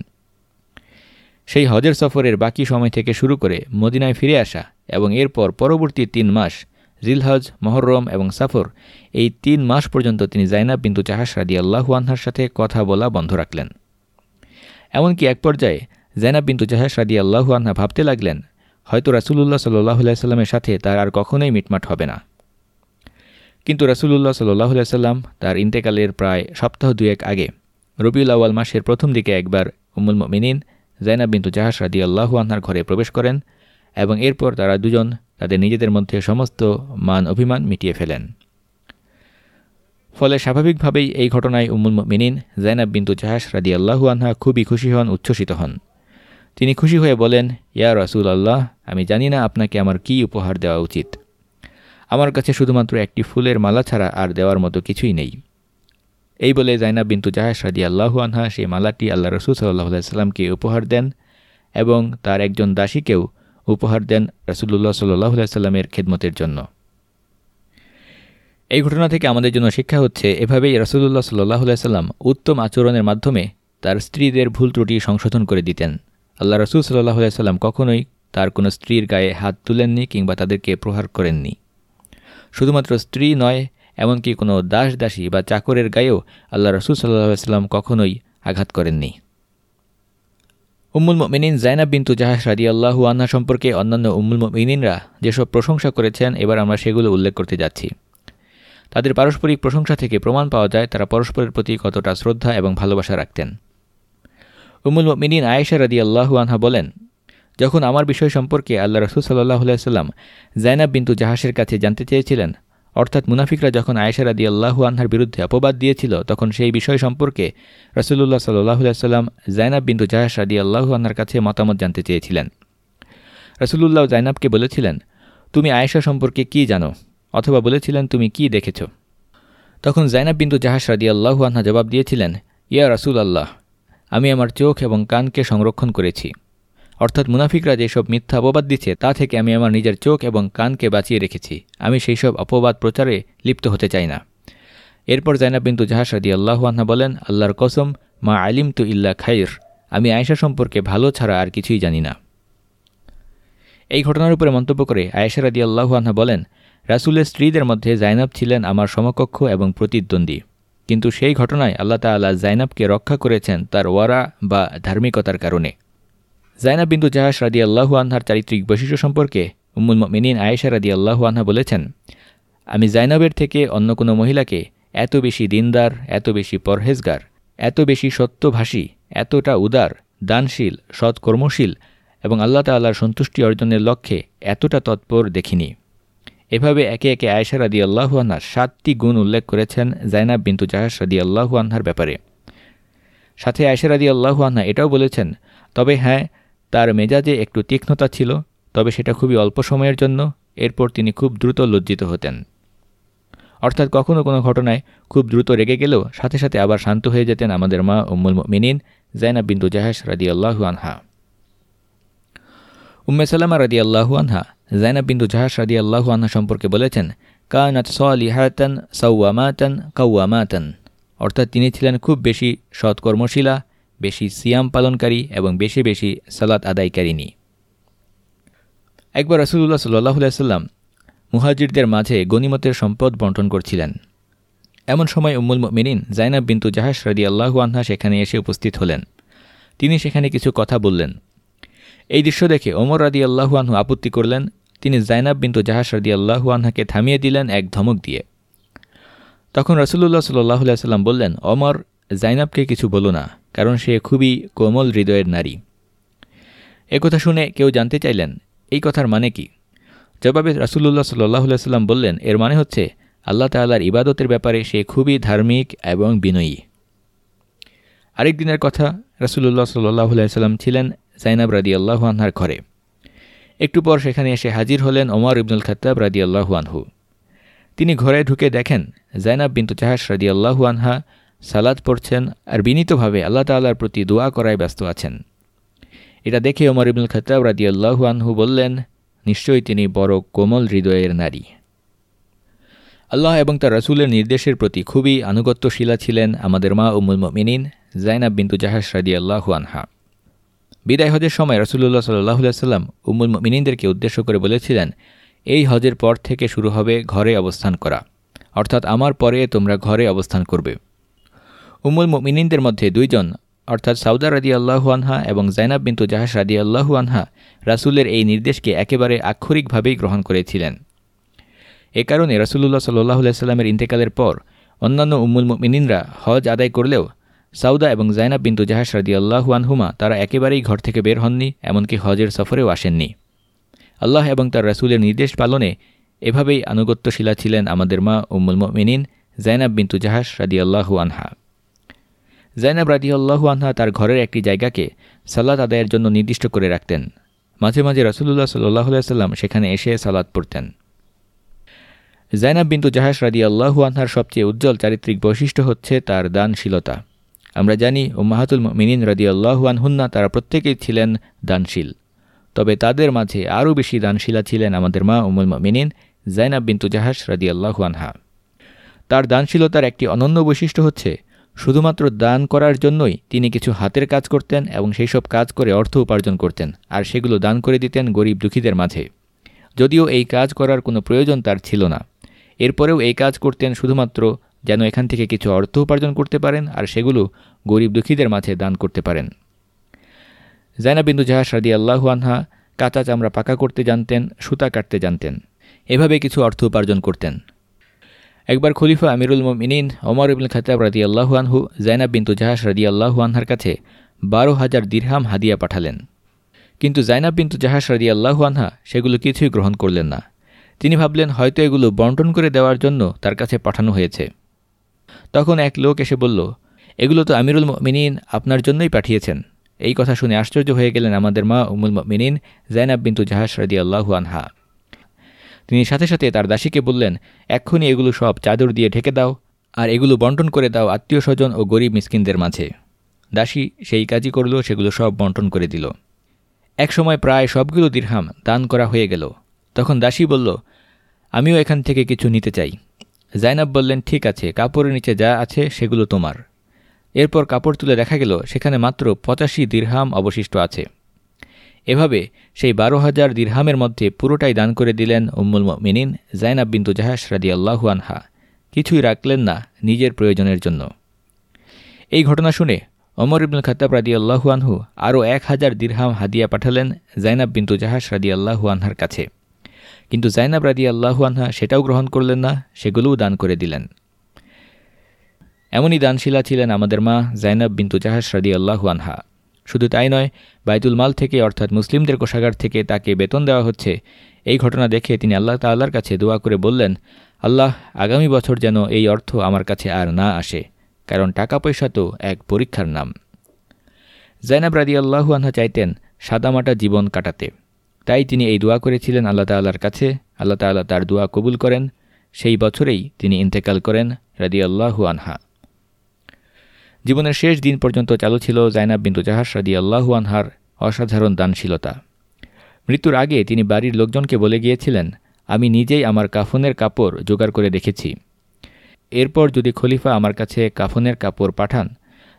সেই হজের সফরের বাকি সময় থেকে শুরু করে মদিনায় ফিরে আসা এবং এরপর পরবর্তী তিন মাস জিলহজ, মহরম এবং সাফর এই তিন মাস পর্যন্ত তিনি জাইনাব বিন্তু জাহাস রাদি আল্লাহু আনহার সাথে কথা বলা বন্ধ রাখলেন। এমনকি এক পর্যায়ে জাইনাব বিন্তু জাহাস রাদি আল্লাহু আনহা ভাবতে লাগলেন, হয়তো রাসুলুল্লাহ সাল্লাহ সাল্লামের সাথে তার আর কখনোই মিটমাট হবে না। কিন্তু রাসুলুল্লাহ সাল্লাহ সাল্লাম তার ইন্তেকালের প্রায় সপ্তাহ দুয়েক আগে, রবিউল আওয়াল মাসের প্রথম দিকে একবার উমুল মিনিন জাইনাব বিন্তু জাহাস রাদি আল্লাহু আনহার ঘরে প্রবেশ করেন এবং এরপর তারা দুজন তাদের নিজেদের মধ্যে সমস্ত মান অভিমান মিটিয়ে ফেলেন। ফলে স্বাভাবিকভাবেই এই ঘটনায় উমুল মিনিন জাইনাব বিন্তু জাহাস রাদি আল্লাহু আনহা খুবই খুশি হন, উচ্ছ্বসিত হন। তিনি খুশি হয়ে বলেন, ইয়া রসুল আল্লাহ আমি জানি না আপনাকে আমার কী উপহার দেওয়া উচিত। আমার কাছে শুধুমাত্র একটি ফুলের মালা ছাড়া আর দেওয়ার মতো কিছুই নেই। এই বলে জাইনাব বিন্তু জাহাজ রাদি আল্লাহু আনহা সেই মালাটি আল্লাহ রসুল সাল্লাহ সাল্লামকে উপহার দেন এবং তার একজন দাসীকেও উপহার দেন রসুল্লাহ সাল্লাহ সাল্লামের খেদমতের জন্য। এই ঘটনা থেকে আমাদের জন্য শিক্ষা হচ্ছে, এভাবেই রসুল্লাহ সাল্লাহ সাল্লাম উত্তম আচরণের মাধ্যমে তার স্ত্রীদের ভুল ত্রুটি সংশোধন করে দিতেন। আল্লাহ রসুল সাল্লাহ সাল্লাম কখনোই তার কোনো স্ত্রীর গায়ে হাত তুলেননি কিংবা তাদেরকে প্রহার করেননি। শুধুমাত্র স্ত্রী নয়, এমনকি কোনো দাস দাসী বা চাকরের গায়েও আল্লাহ রসুল সাল্লাহ সাল্লাম কখনোই আঘাত করেননি। উম্মুল মিনিন জাইনাব বিন্তু জাহাজ রাদি আল্লাহু আন্না সম্পর্কে অন্যান্য উম্মুল মিনিনরা যেসব প্রশংসা করেছেন, এবার আমরা সেগুলো উল্লেখ করতে যাচ্ছি। তাদের পারস্পরিক প্রশংসা থেকে প্রমাণ পাওয়া যায়, তারা পরস্পরের প্রতি কতটা শ্রদ্ধা এবং ভালোবাসা রাখতেন। উমুল মিনিন আয়েশা রাদি আল্লাহু আনহা বলেন যখন আমার বিষয় সম্পর্কে আল্লাহ রসুল সাল্লাহ সাল্লাম জাইনাব বিন্তু জাহাসের কাছে জানতে চেয়েছিলেন, অর্থাৎ মুনাফিকরা যখন আয়েশা রাদি আল্লাহু আনহার বিরুদ্ধে অপবাদ দিয়েছিল, তখন সেই বিষয় সম্পর্কে রসুল্লাহ সাল্লাহ সাল্লাম জাইনাব বিন্তু জাহাস রাদি আল্লাহু আনহার কাছে মতামত জানতে চেয়েছিলেন। রসুল্লাহ জাইনাবকে বলেছিলেন, তুমি আয়েশা সম্পর্কে কি জানো? অথবা বলেছিলেন, তুমি কি দেখেছ? তখন জাইনাব বিন্দু জাহাস রাদি আল্লাহু আনহা জবাব দিয়েছিলেন, ইয়া রাসুল আল্লাহ আমি আমার চোখ এবং কানকে সংরক্ষণ করেছি। অর্থাৎ মুনাফিকরা যেসব মিথ্যা অপবাদ দিচ্ছে, তা থেকে আমি আমার নিজের চোখ এবং কানকে বাঁচিয়ে রেখেছি। আমি সেই সব অপবাদ প্রচারে লিপ্ত হতে চাই না। এরপর জাইনাব বিন্দু জাহাস রাদি আল্লাহু আনহা বলেন, আল্লাহর কসম, মা আলিম তু ইল্লা খাইর। আমি আয়েশা সম্পর্কে ভালো ছাড়া আর কিছুই জানি না। এই ঘটনার উপরে মন্তব্য করে আয়েশা রাদি আল্লাহু আনহা বলেন, রাসুলের স্ত্রীদের মধ্যে জাইনাব ছিলেন আমার সমকক্ষ এবং প্রতিদ্বন্দ্বী। কিন্তু সেই ঘটনায় আল্লাহ তাল্লাহ জাইনাবকে রক্ষা করেছেন তার ওয়ারা বা ধার্মিকতার কারণে। জাইনাব বিন্দু জাহাস রাদি আল্লাহু আনহার চারিত্রিক বৈশিষ্ট্য সম্পর্কে উম্মুল মিনিন আয়েশা রাদি আল্লাহু আনহা বলেছেন, আমি জাইনাবের থেকে অন্য কোনো মহিলাকে এত বেশি দিনদার, এত বেশি পরহেজগার, এত বেশি সত্যভাষী, এতটা উদার, দানশীল, সৎকর্মশীল এবং আল্লাহ তাল্লাহর সন্তুষ্টি অর্জনের লক্ষ্যে এতটা তৎপর দেখিনি। এভাবে একে একে আয়েশা রাদি আল্লাহু আনহার সাতটি গুণ উল্লেখ করেছেন জাইনাব বিন্তু জাহাস রাদি আল্লাহু আনহার ব্যাপারে। সাথে আয়েশা রাদি আল্লাহু আনহা এটাও বলেছেন, তবে হ্যাঁ তার মেজাজে একটু তীক্ষ্ণতা ছিল, তবে সেটা খুবই অল্প সময়ের জন্য এরপর তিনি খুব দ্রুত লজ্জিত হতেন। অর্থাৎ কখনও কোনো ঘটনায় খুব দ্রুত রেগে গেলেও সাথে সাথে আবার শান্ত হয়ে যেতেন আমাদের মা উম্মুল মিনিন জাইনাব বিন্দু জাহাস রাদি আল্লাহু আনহা। উম্মে সাল্লামা রাদি আল্লাহু আনহা জাইনাব বিন্দু জাহাস রাদি আল্লাহু আনহা সম্পর্কে বলেছেন, কানাত সলিহাতান সৌয়ামাতান কৌয়ামাতান অর্থাৎ তিনি ছিলেন খুব বেশি সৎকর্মশীলা বেশি সিয়াম পালনকারী এবং বেশি বেশি সালাত আদায়কারিনী। একবার রসুল্লাহ সাল্লাহ সাল্লাম মুহাজিরদের মাঝে গনিমতের সম্পদ বন্টন করছিলেন। এমন সময় উম্মুল মিনিন জাইনাব বিন্তু জাহাস রাদি আল্লাহু আনহা সেখানে এসে উপস্থিত হলেন। তিনি সেখানে কিছু কথা বললেন। এই দৃশ্য দেখে ওমর রাদি আল্লাহু আল্লাহুয়ানহু আপত্তি করলেন। তিনি জাইনাব বিন্তু জাহাস রাদি আল্লাহু আল্লাহুয়ানহাকে থামিয়ে দিলেন এক ধমক দিয়ে। তখন রসুল্লাহ সাল্লাহ সাল্লাম বললেন অমর জাইনাবকে কিছু বলো না। কারণ সে খুবই কোমল হৃদয়ের নারী। একথা শুনে কেউ জানতে চাইলেন, এই কথার মানে কি? জবাবে রাসুল্লাহ সাল্লাহ সাল্লাম বললেন, এর মানে হচ্ছে আল্লাহ তাল্লার ইবাদতের ব্যাপারে সে খুবই ধার্মিক এবং বিনয়ী। আরেক দিনের কথা রাসুল্লাহ সাল্লাহ সাল্লাম ছিলেন জাইনাব রাদি আল্লাহু আনহার ঘরে। একটু পর সেখানে এসে হাজির হলেন ওমর ইবনুল খত্তাব রাদি আল্লাহু আনহু। তিনি ঘরে ঢুকে দেখেন জাইনাব বিন্তু জাহাস রাদি আল্লাহু আনহা সালাদ পড়ছেন আর বিনীতভাবে আল্লাহ তাল্লাহর প্রতি দোয়া করায় ব্যস্ত আছেন। এটা দেখে ওমর ইবনুল খত্তাব রাদি আল্লাহু আনহু বললেন, নিশ্চয়ই তিনি বড় কোমল হৃদয়ের নারী। আল্লাহ এবং তার রসুলের নির্দেশের প্রতি খুবই আনুগত্যশীলা ছিলেন আমাদের মা উমুল মিনিন জাইনাব বিন্তু জাহাস রাদি আল্লাহু আনহা। বিদায় হজের সময় রসুল্লাহ সাল্লাহ সাল্লাম উম্মুল মিনিনদেরকে উদ্দেশ্য করে বলেছিলেন, এই হজের পর থেকে শুরু হবে ঘরে অবস্থান করা। অর্থাৎ আমার পরে তোমরা ঘরে অবস্থান করবে। উম্মুল মিনিনদের মধ্যে দুইজন, অর্থাৎ সাউদা রাদি আল্লাহু আনহা এবং জাইনাব বিন্তু জাহাস রাদি আল্লাহু আনহা, রাসুলের এই নির্দেশকে একেবারে আক্ষরিকভাবেই গ্রহণ করেছিলেন। এ কারণে রসুল্লাহ সাল্লাহ সাল্লামের ইন্তেকালের পর অন্যান্য উম্মুল মিনিনরা হজ আদায় করলেও সাউদা এবং জাইনাব বিন্তু জাহাস রাদি আল্লাহু আনহুমা তারা একেবারেই ঘর থেকে বের হননি, এমনকি হজের সফরেও আসেননি। আল্লাহ এবং তার রাসুলের নির্দেশ পালনে এভাবেই আনুগত্যশীলা ছিলেন আমাদের মা উম্মুল মিনিন জাইনাব বিন্তু জাহাস রাদি আল্লাহু আনহা। জাইনাব রাদিয়াল্লাহু আনহা তার ঘরের একটি জায়গাকে সালাত আদায়ের জন্য নির্দিষ্ট করে রাখতেন। মাঝে মাঝে রসুল্লাহ সাল্লাহ সাল্লাম সেখানে এসে সালাত পড়তেন। জাইনাব বিন্তু জাহাস রাদি আল্লাহু আনহার সবচেয়ে উজ্জ্বল চারিত্রিক বৈশিষ্ট্য হচ্ছে তার দানশীলতা। আমরা জানি ও মাহাতুল মিনিন রাদি আল্লাহু আনহুন্না তারা প্রত্যেকেই ছিলেন দানশীল। তবে তাদের মাঝে আরও বেশি দানশীলা ছিলেন আমাদের মা উমুল মিনিন জাইনাব বিন্তু জাহাস রাদি আল্লাহু আনহা। তার দানশীলতার একটি অনন্য বৈশিষ্ট্য হচ্ছে শুধুমাত্র দান করার জন্যই তিনি কিছু হাতের কাজ করতেন এবং সেই সব কাজ করে অর্থ উপার্জন করতেন, আর সেগুলো দান করে দিতেন গরিব দুঃখীদের মাঝে। যদিও এই কাজ করার কোনো প্রয়োজন তার ছিল না। এরপরেও এই কাজ করতেন শুধুমাত্র যেন এখান থেকে কিছু অর্থ উপার্জন করতে পারেন আর সেগুলো গরিব দুঃখীদের মাঝে দান করতে পারেন। জাইনাবিন্দু জাহাজ সাদি আল্লাহু আনহা কাঁচা চামড়া পাকা করতে জানতেন, সুতা কাটতে জানতেন। এভাবে কিছু অর্থ উপার্জন করতেন। একবার খলিফা আমিরুল মিনিন ওমর ইবুল খাতাব রাদি আল্লাহুয়ানহু জাইনাব বিন্তু জাহাস রাদি আল্লাহু আনহার কাছে বারো হাজার দিরহাম হাদিয়া পাঠালেন। কিন্তু জাইনাব বিন্তু জাহাস রাদি আল্লাহু আনহা সেগুলো কিছুই গ্রহণ করলেন না। তিনি ভাবলেন, হয়তো এগুলো বন্টন করে দেওয়ার জন্য তার কাছে পাঠানো হয়েছে। তখন এক লোক এসে বলল, এগুলো তো আমিরুল মিনিন আপনার জন্যই পাঠিয়েছেন। এই কথা শুনে আশ্চর্য হয়ে গেলেন আমাদের মা উমুল মিনিন জাইনাব বিন্তু জাহাস রাদি আল্লাহু আনহা। তিনি সাথে সাথে তার দাসীকে বললেন, এক্ষুনি এগুলো সব চাদর দিয়ে ঢেকে দাও আর এগুলো বন্টন করে দাও আত্মীয় স্বজন ও গরিব মিসকিনদের মাঝে। দাসী সেই কাজই করল, সেগুলো সব বন্টন করে দিল। একসময় প্রায় সবগুলো দীর্হাম দান করা হয়ে গেল। তখন দাসী বলল, আমিও এখান থেকে কিছু নিতে চাই। জাইনাব বললেন, ঠিক আছে, কাপড়ের নিচে যা আছে সেগুলো তোমার। এরপর কাপড় তুলে দেখা গেল, সেখানে মাত্র পঁচাশি দীর্হাম অবশিষ্ট আছে। এভাবে সেই বারো হাজার দিরহামের মধ্যে পুরোটাই দান করে দিলেন উম্মুল মিনিন জাইনাব বিন্তু জাহাস রাদি আনহা। কিছুই রাখলেন না নিজের প্রয়োজনের জন্য। এই ঘটনা শুনে অমর ইবনুল খতাব রাদি আল্লাহু আনহু আরও এক হাজার দিরহাম হাদিয়া পাঠালেন জাইনাব বিন্তু জাহাস রাদি আল্লাহু আনহার কাছে। কিন্তু জাইনাব রাদি আল্লাহু আনহা সেটাও গ্রহণ করলেন না, সেগুলোও দান করে দিলেন। এমনই দানশীলা ছিলেন আমাদের মা জাইনাব বিন্তু জাহাস রাদি আল্লাহু আনহা। শুধু তাই নয়, বাইতুল মাল থেকে, অর্থাৎ মুসলিমদের কোষাগার থেকে তাকে বেতন দেওয়া হচ্ছে। এই ঘটনা দেখে তিনি আল্লাহ তাল্লার কাছে দোয়া করে বললেন, আল্লাহ, আগামী বছর যেন এই অর্থ আমার কাছে আর না আসে, কারণ টাকা পয়সা তো এক পরীক্ষার নাম। জাইনাব রাদি আল্লাহু আনহা চাইতেন সাদামাটা জীবন কাটাতে। তাই তিনি এই দোয়া করেছিলেন আল্লাহ তাল্লার কাছে। আল্লাহ তাল্লাহ তার দোয়া কবুল করেন। সেই বছরেই তিনি ইন্তেকাল করেন রাদি আল্লাহু আনহা। জীবনের শেষ দিন পর্যন্ত চালু ছিল জাইনাব বিন্দু জাহাস রাদি আল্লাহু আনহার অসাধারণ দানশীলতা। মৃত্যুর আগে তিনি বাড়ির লোকজনকে বলে গিয়েছিলেন, আমি নিজেই আমার কাফনের কাপড় জোগাড় করে রেখেছি। এরপর যদি খলিফা আমার কাছে কাফনের কাপড় পাঠান,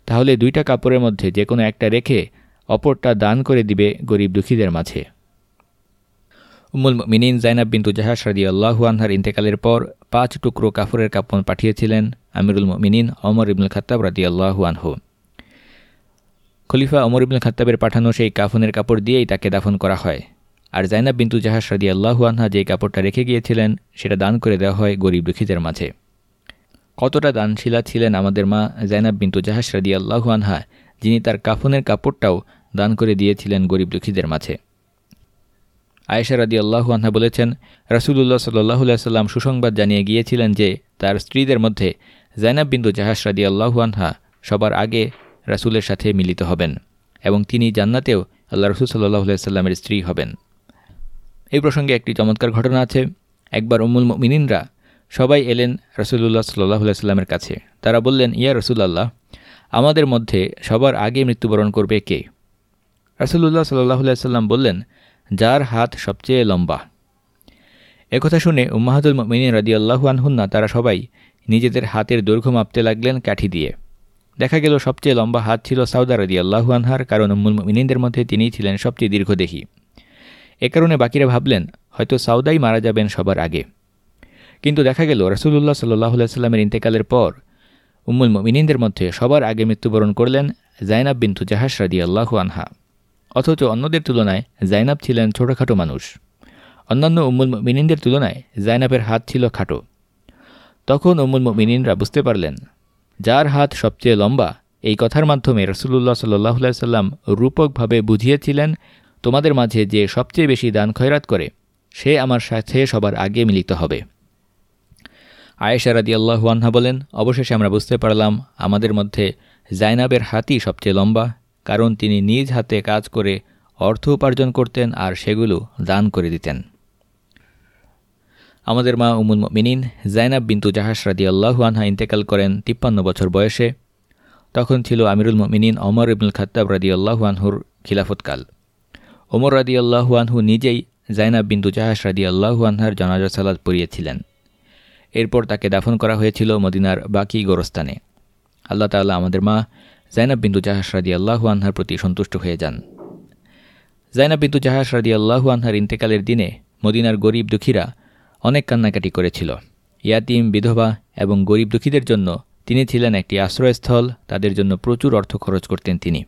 তাহলে দুইটা কাপড়ের মধ্যে যে কোনো একটা রেখে অপরটা দান করে দিবে গরিব দুঃখীদের মাঝে। উমুল মিনিন জাইনাব বিন্তু জাহাস রাদি আল্লাহু আনহার ইন্তেকালের পর পাঁচ টুকরো কাফরের কাপড় পাঠিয়েছিলেন। আমিরুল মিনিন অমর ইবনুল খাত্তাব রাদি আল্লাহু আনহু খলিফা অমর ইবনুল খাত্তাবের পাঠানো সেই কাফনের কাপড় দিয়েই তাকে দাফন করা হয়। আর জাইনাব বিন্তু জাহাস রাদি আল্লাহু আনহা যে কাপড়টা রেখে গিয়েছিলেন, সেটা দান করে দেওয়া হয় গরিব দুঃখীদের মাঝে। কতটা দানশীলা ছিলেন আমাদের মা জাইনাব বিন্তু জাহাস রাদি আল্লাহু আনহা, যিনি তার কাফনের কাপড়টাও দান করে দিয়েছিলেন গরিব দুঃখীদের মাঝে। আয়েশা রাদি আল্লাহু আনহা বলেছেন, রাসুলুল্লাহ সাল্লাহ সাল্লাম সুসংবাদ জানিয়ে গিয়েছিলেন যে তার স্ত্রীদের মধ্যে জাইনাব বিন্দু জাহাস রাদি আনহা সবার আগে রাসুলের সাথে মিলিত হবেন এবং তিনি জান্নাতেও আল্লাহ রসুল সাল্লাহ সাল্লামের স্ত্রী হবেন। এই প্রসঙ্গে একটি চমৎকার ঘটনা আছে। একবার উমুল মিনিনরা সবাই এলেন রসুল্লাহ সাল্লাহ সাল্লামের কাছে। তারা বললেন, ইয়া রসুল্লাহ আমাদের মধ্যে সবার আগে মৃত্যুবরণ করবে কে? রসুল্লাহ সাল্লাহ সাল্লাম বললেন, যার হাত সবচেয়ে লম্বা। একথা শুনে উম্মাহাদুল মিনী রাদি আল্লাহু আনহুন্না তারা সবাই নিজেদের হাতের দৈর্ঘ্য মাপতে লাগলেন কাঠি দিয়ে। দেখা গেল সবচেয়ে লম্বা হাত ছিল সাউদা রাদি আল্লাহু আনহার, কারণ উম্মুল মিনীদের মধ্যে তিনিই ছিলেন সবচেয়ে দীর্ঘদেহী। এ কারণে বাকিরা ভাবলেন, হয়তো সাউদাই মারা যাবেন সবার আগে। কিন্তু দেখা গেল রসুল্লাহ সাল্লাহ সাল্লামের ইন্তেকালের পর উম্মুল মিনীদের মধ্যে সবার আগে মৃত্যুবরণ করলেন জাইনাব বিন্তু জাহাস রাদি আল্লাহু আনহা। অথচ অন্যদের তুলনায় জাইনাব ছিলেন ছোটোখাটো মানুষ। অন্যান্য উম্মুল মিনিনদের তুলনায় জাইনাবের হাত ছিল খাটো। তখন উম্মুল মিনিনরা বুঝতে পারলেন, যার হাত সবচেয়ে লম্বা, এই কথার মাধ্যমে রসুল্লাহ সাল্লাহ সাল্লাম রূপকভাবে বুঝিয়েছিলেন, তোমাদের মাঝে যে সবচেয়ে বেশি দান খয়রাত করে, সে আমার সাথে সবার আগে মিলিত হবে। আয়েশা রাদি আল্লাহুয়ান্হা বলেন, অবশেষে আমরা বুঝতে পারলাম, আমাদের মধ্যে জাইনাবের হাতই সবচেয়ে লম্বা, কারণ তিনি নিজ হাতে কাজ করে অর্থ উপার্জন করতেন আর সেগুলো দান করে দিতেন। আমাদের মা উমুল মিনিন জাইনাব বিন্তু জাহাস রাদি আল্লাহু আনহা ইন্তেকাল করেন তিপ্পান্ন বছর বয়সে। তখন ছিল আমিরুল মিনিন অমর ইবনুল খাত্তাব রাদি আল্লাহু আনহুর খিলাফতকাল। ওমর রাদি আল্লাহু আনহু নিজেই জাইনাব বিন্তু জাহাস রাদি আল্লাহু আনহার জানাজা সালাদ পড়িয়েছিলেন। এরপর তাকে দাফন করা হয়েছিল মদিনার বাকি গোরস্থানে। আল্লাহ তাল্লাহ আমাদের মা জাইনাব বিন্দু জাহাস রাদি আল্লাহু আনহার প্রতি সন্তুষ্ট হয়ে যান। জাইনাব বিন্দু জাহাস রাদি আল্লাহু আনহার ইন্তেকালের দিনে মদিনার গরিব দুঃখীরা অনেক কান্নাকাটি করেছিল। ইয়াতিম বিধবা এবং গরিব দুঃখীদের জন্য তিনি ছিলেন একটি আশ্রয়স্থল, তাদের জন্য প্রচুর অর্থ খরচ করতেন তিনি।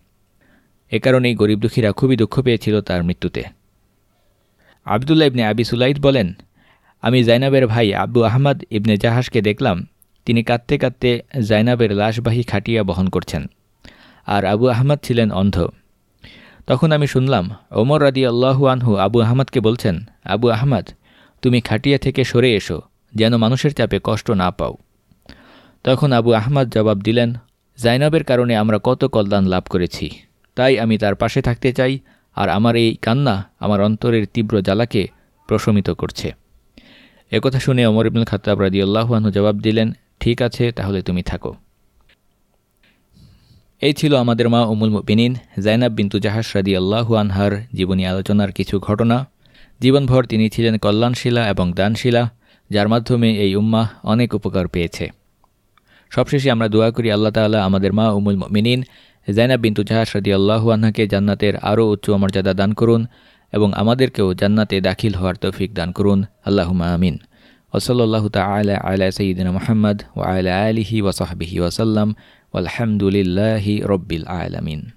এ কারণেই গরিব দুঃখীরা খুবই দুঃখ পেয়েছিল তার মৃত্যুতে। আবদুল্লাহ ইবনে আবি সুলাইদ বলেন, আমি জাইনাবের ভাই আব্বু আহমদ ইবনে জাহাজকে দেখলাম। তিনি কাঁদতে কাঁদতে জাইনাবের লাশবাহী খাটিয়া বহন করছেন। আর আবু আহমদ ছিলেন অন্ধ। তখন আমি শুনলাম, ওমর রাদি আল্লাহু আনহু আবু আহমদকে বলছেন, আবু আহমদ তুমি খাটিয়া থেকে সরে এসো, যেন মানুষের চাপে কষ্ট না পাও। তখন আবু আহমদ জবাব দিলেন, জাইনাবের কারণে আমরা কত কল্যাণ লাভ করেছি। তাই আমি তার পাশে থাকতে চাই, আর আমার এই কান্না আমার অন্তরের তীব্র জ্বালাকে প্রশমিত করছে। একথা শুনে অমর ইবনুল খাতাব রাদি আল্লাহুয়ানহু জবাব দিলেন, ঠিক আছে, তাহলে তুমি থাকো। এই ছিল আমাদের মা উমুল বিনিন জাইনাব বিন্তু জাহাস রাদি আল্লাহু আনহার জীবনী আলোচনার কিছু ঘটনা। জীবনভর তিনি ছিলেন কল্যাণশীলা এবং দানশীলা, যার মাধ্যমে এই উম্মা অনেক উপকার পেয়েছে। সবশেষে আমরা দোয়া করি, আল্লাহ তাআলা আমাদের মা উমুল মিনিন জাইনাব বিন্তু জাহাস রাদি আল্লাহু আনহাকে জান্নাতের আরও উচ্চ মর্যাদা দান করুন এবং আমাদেরকেও জান্নাতে দাখিল হওয়ার তৌফিক দান করুন। আল্লাহুমা আমিন। ওসল্লাহ তালা আলা সঈদিন মোহাম্মদ ও আলা আলিহি ওসাহবিহি ওসাল্লাম আলহামদুলিল্লাহি রব্বিল আলামিন।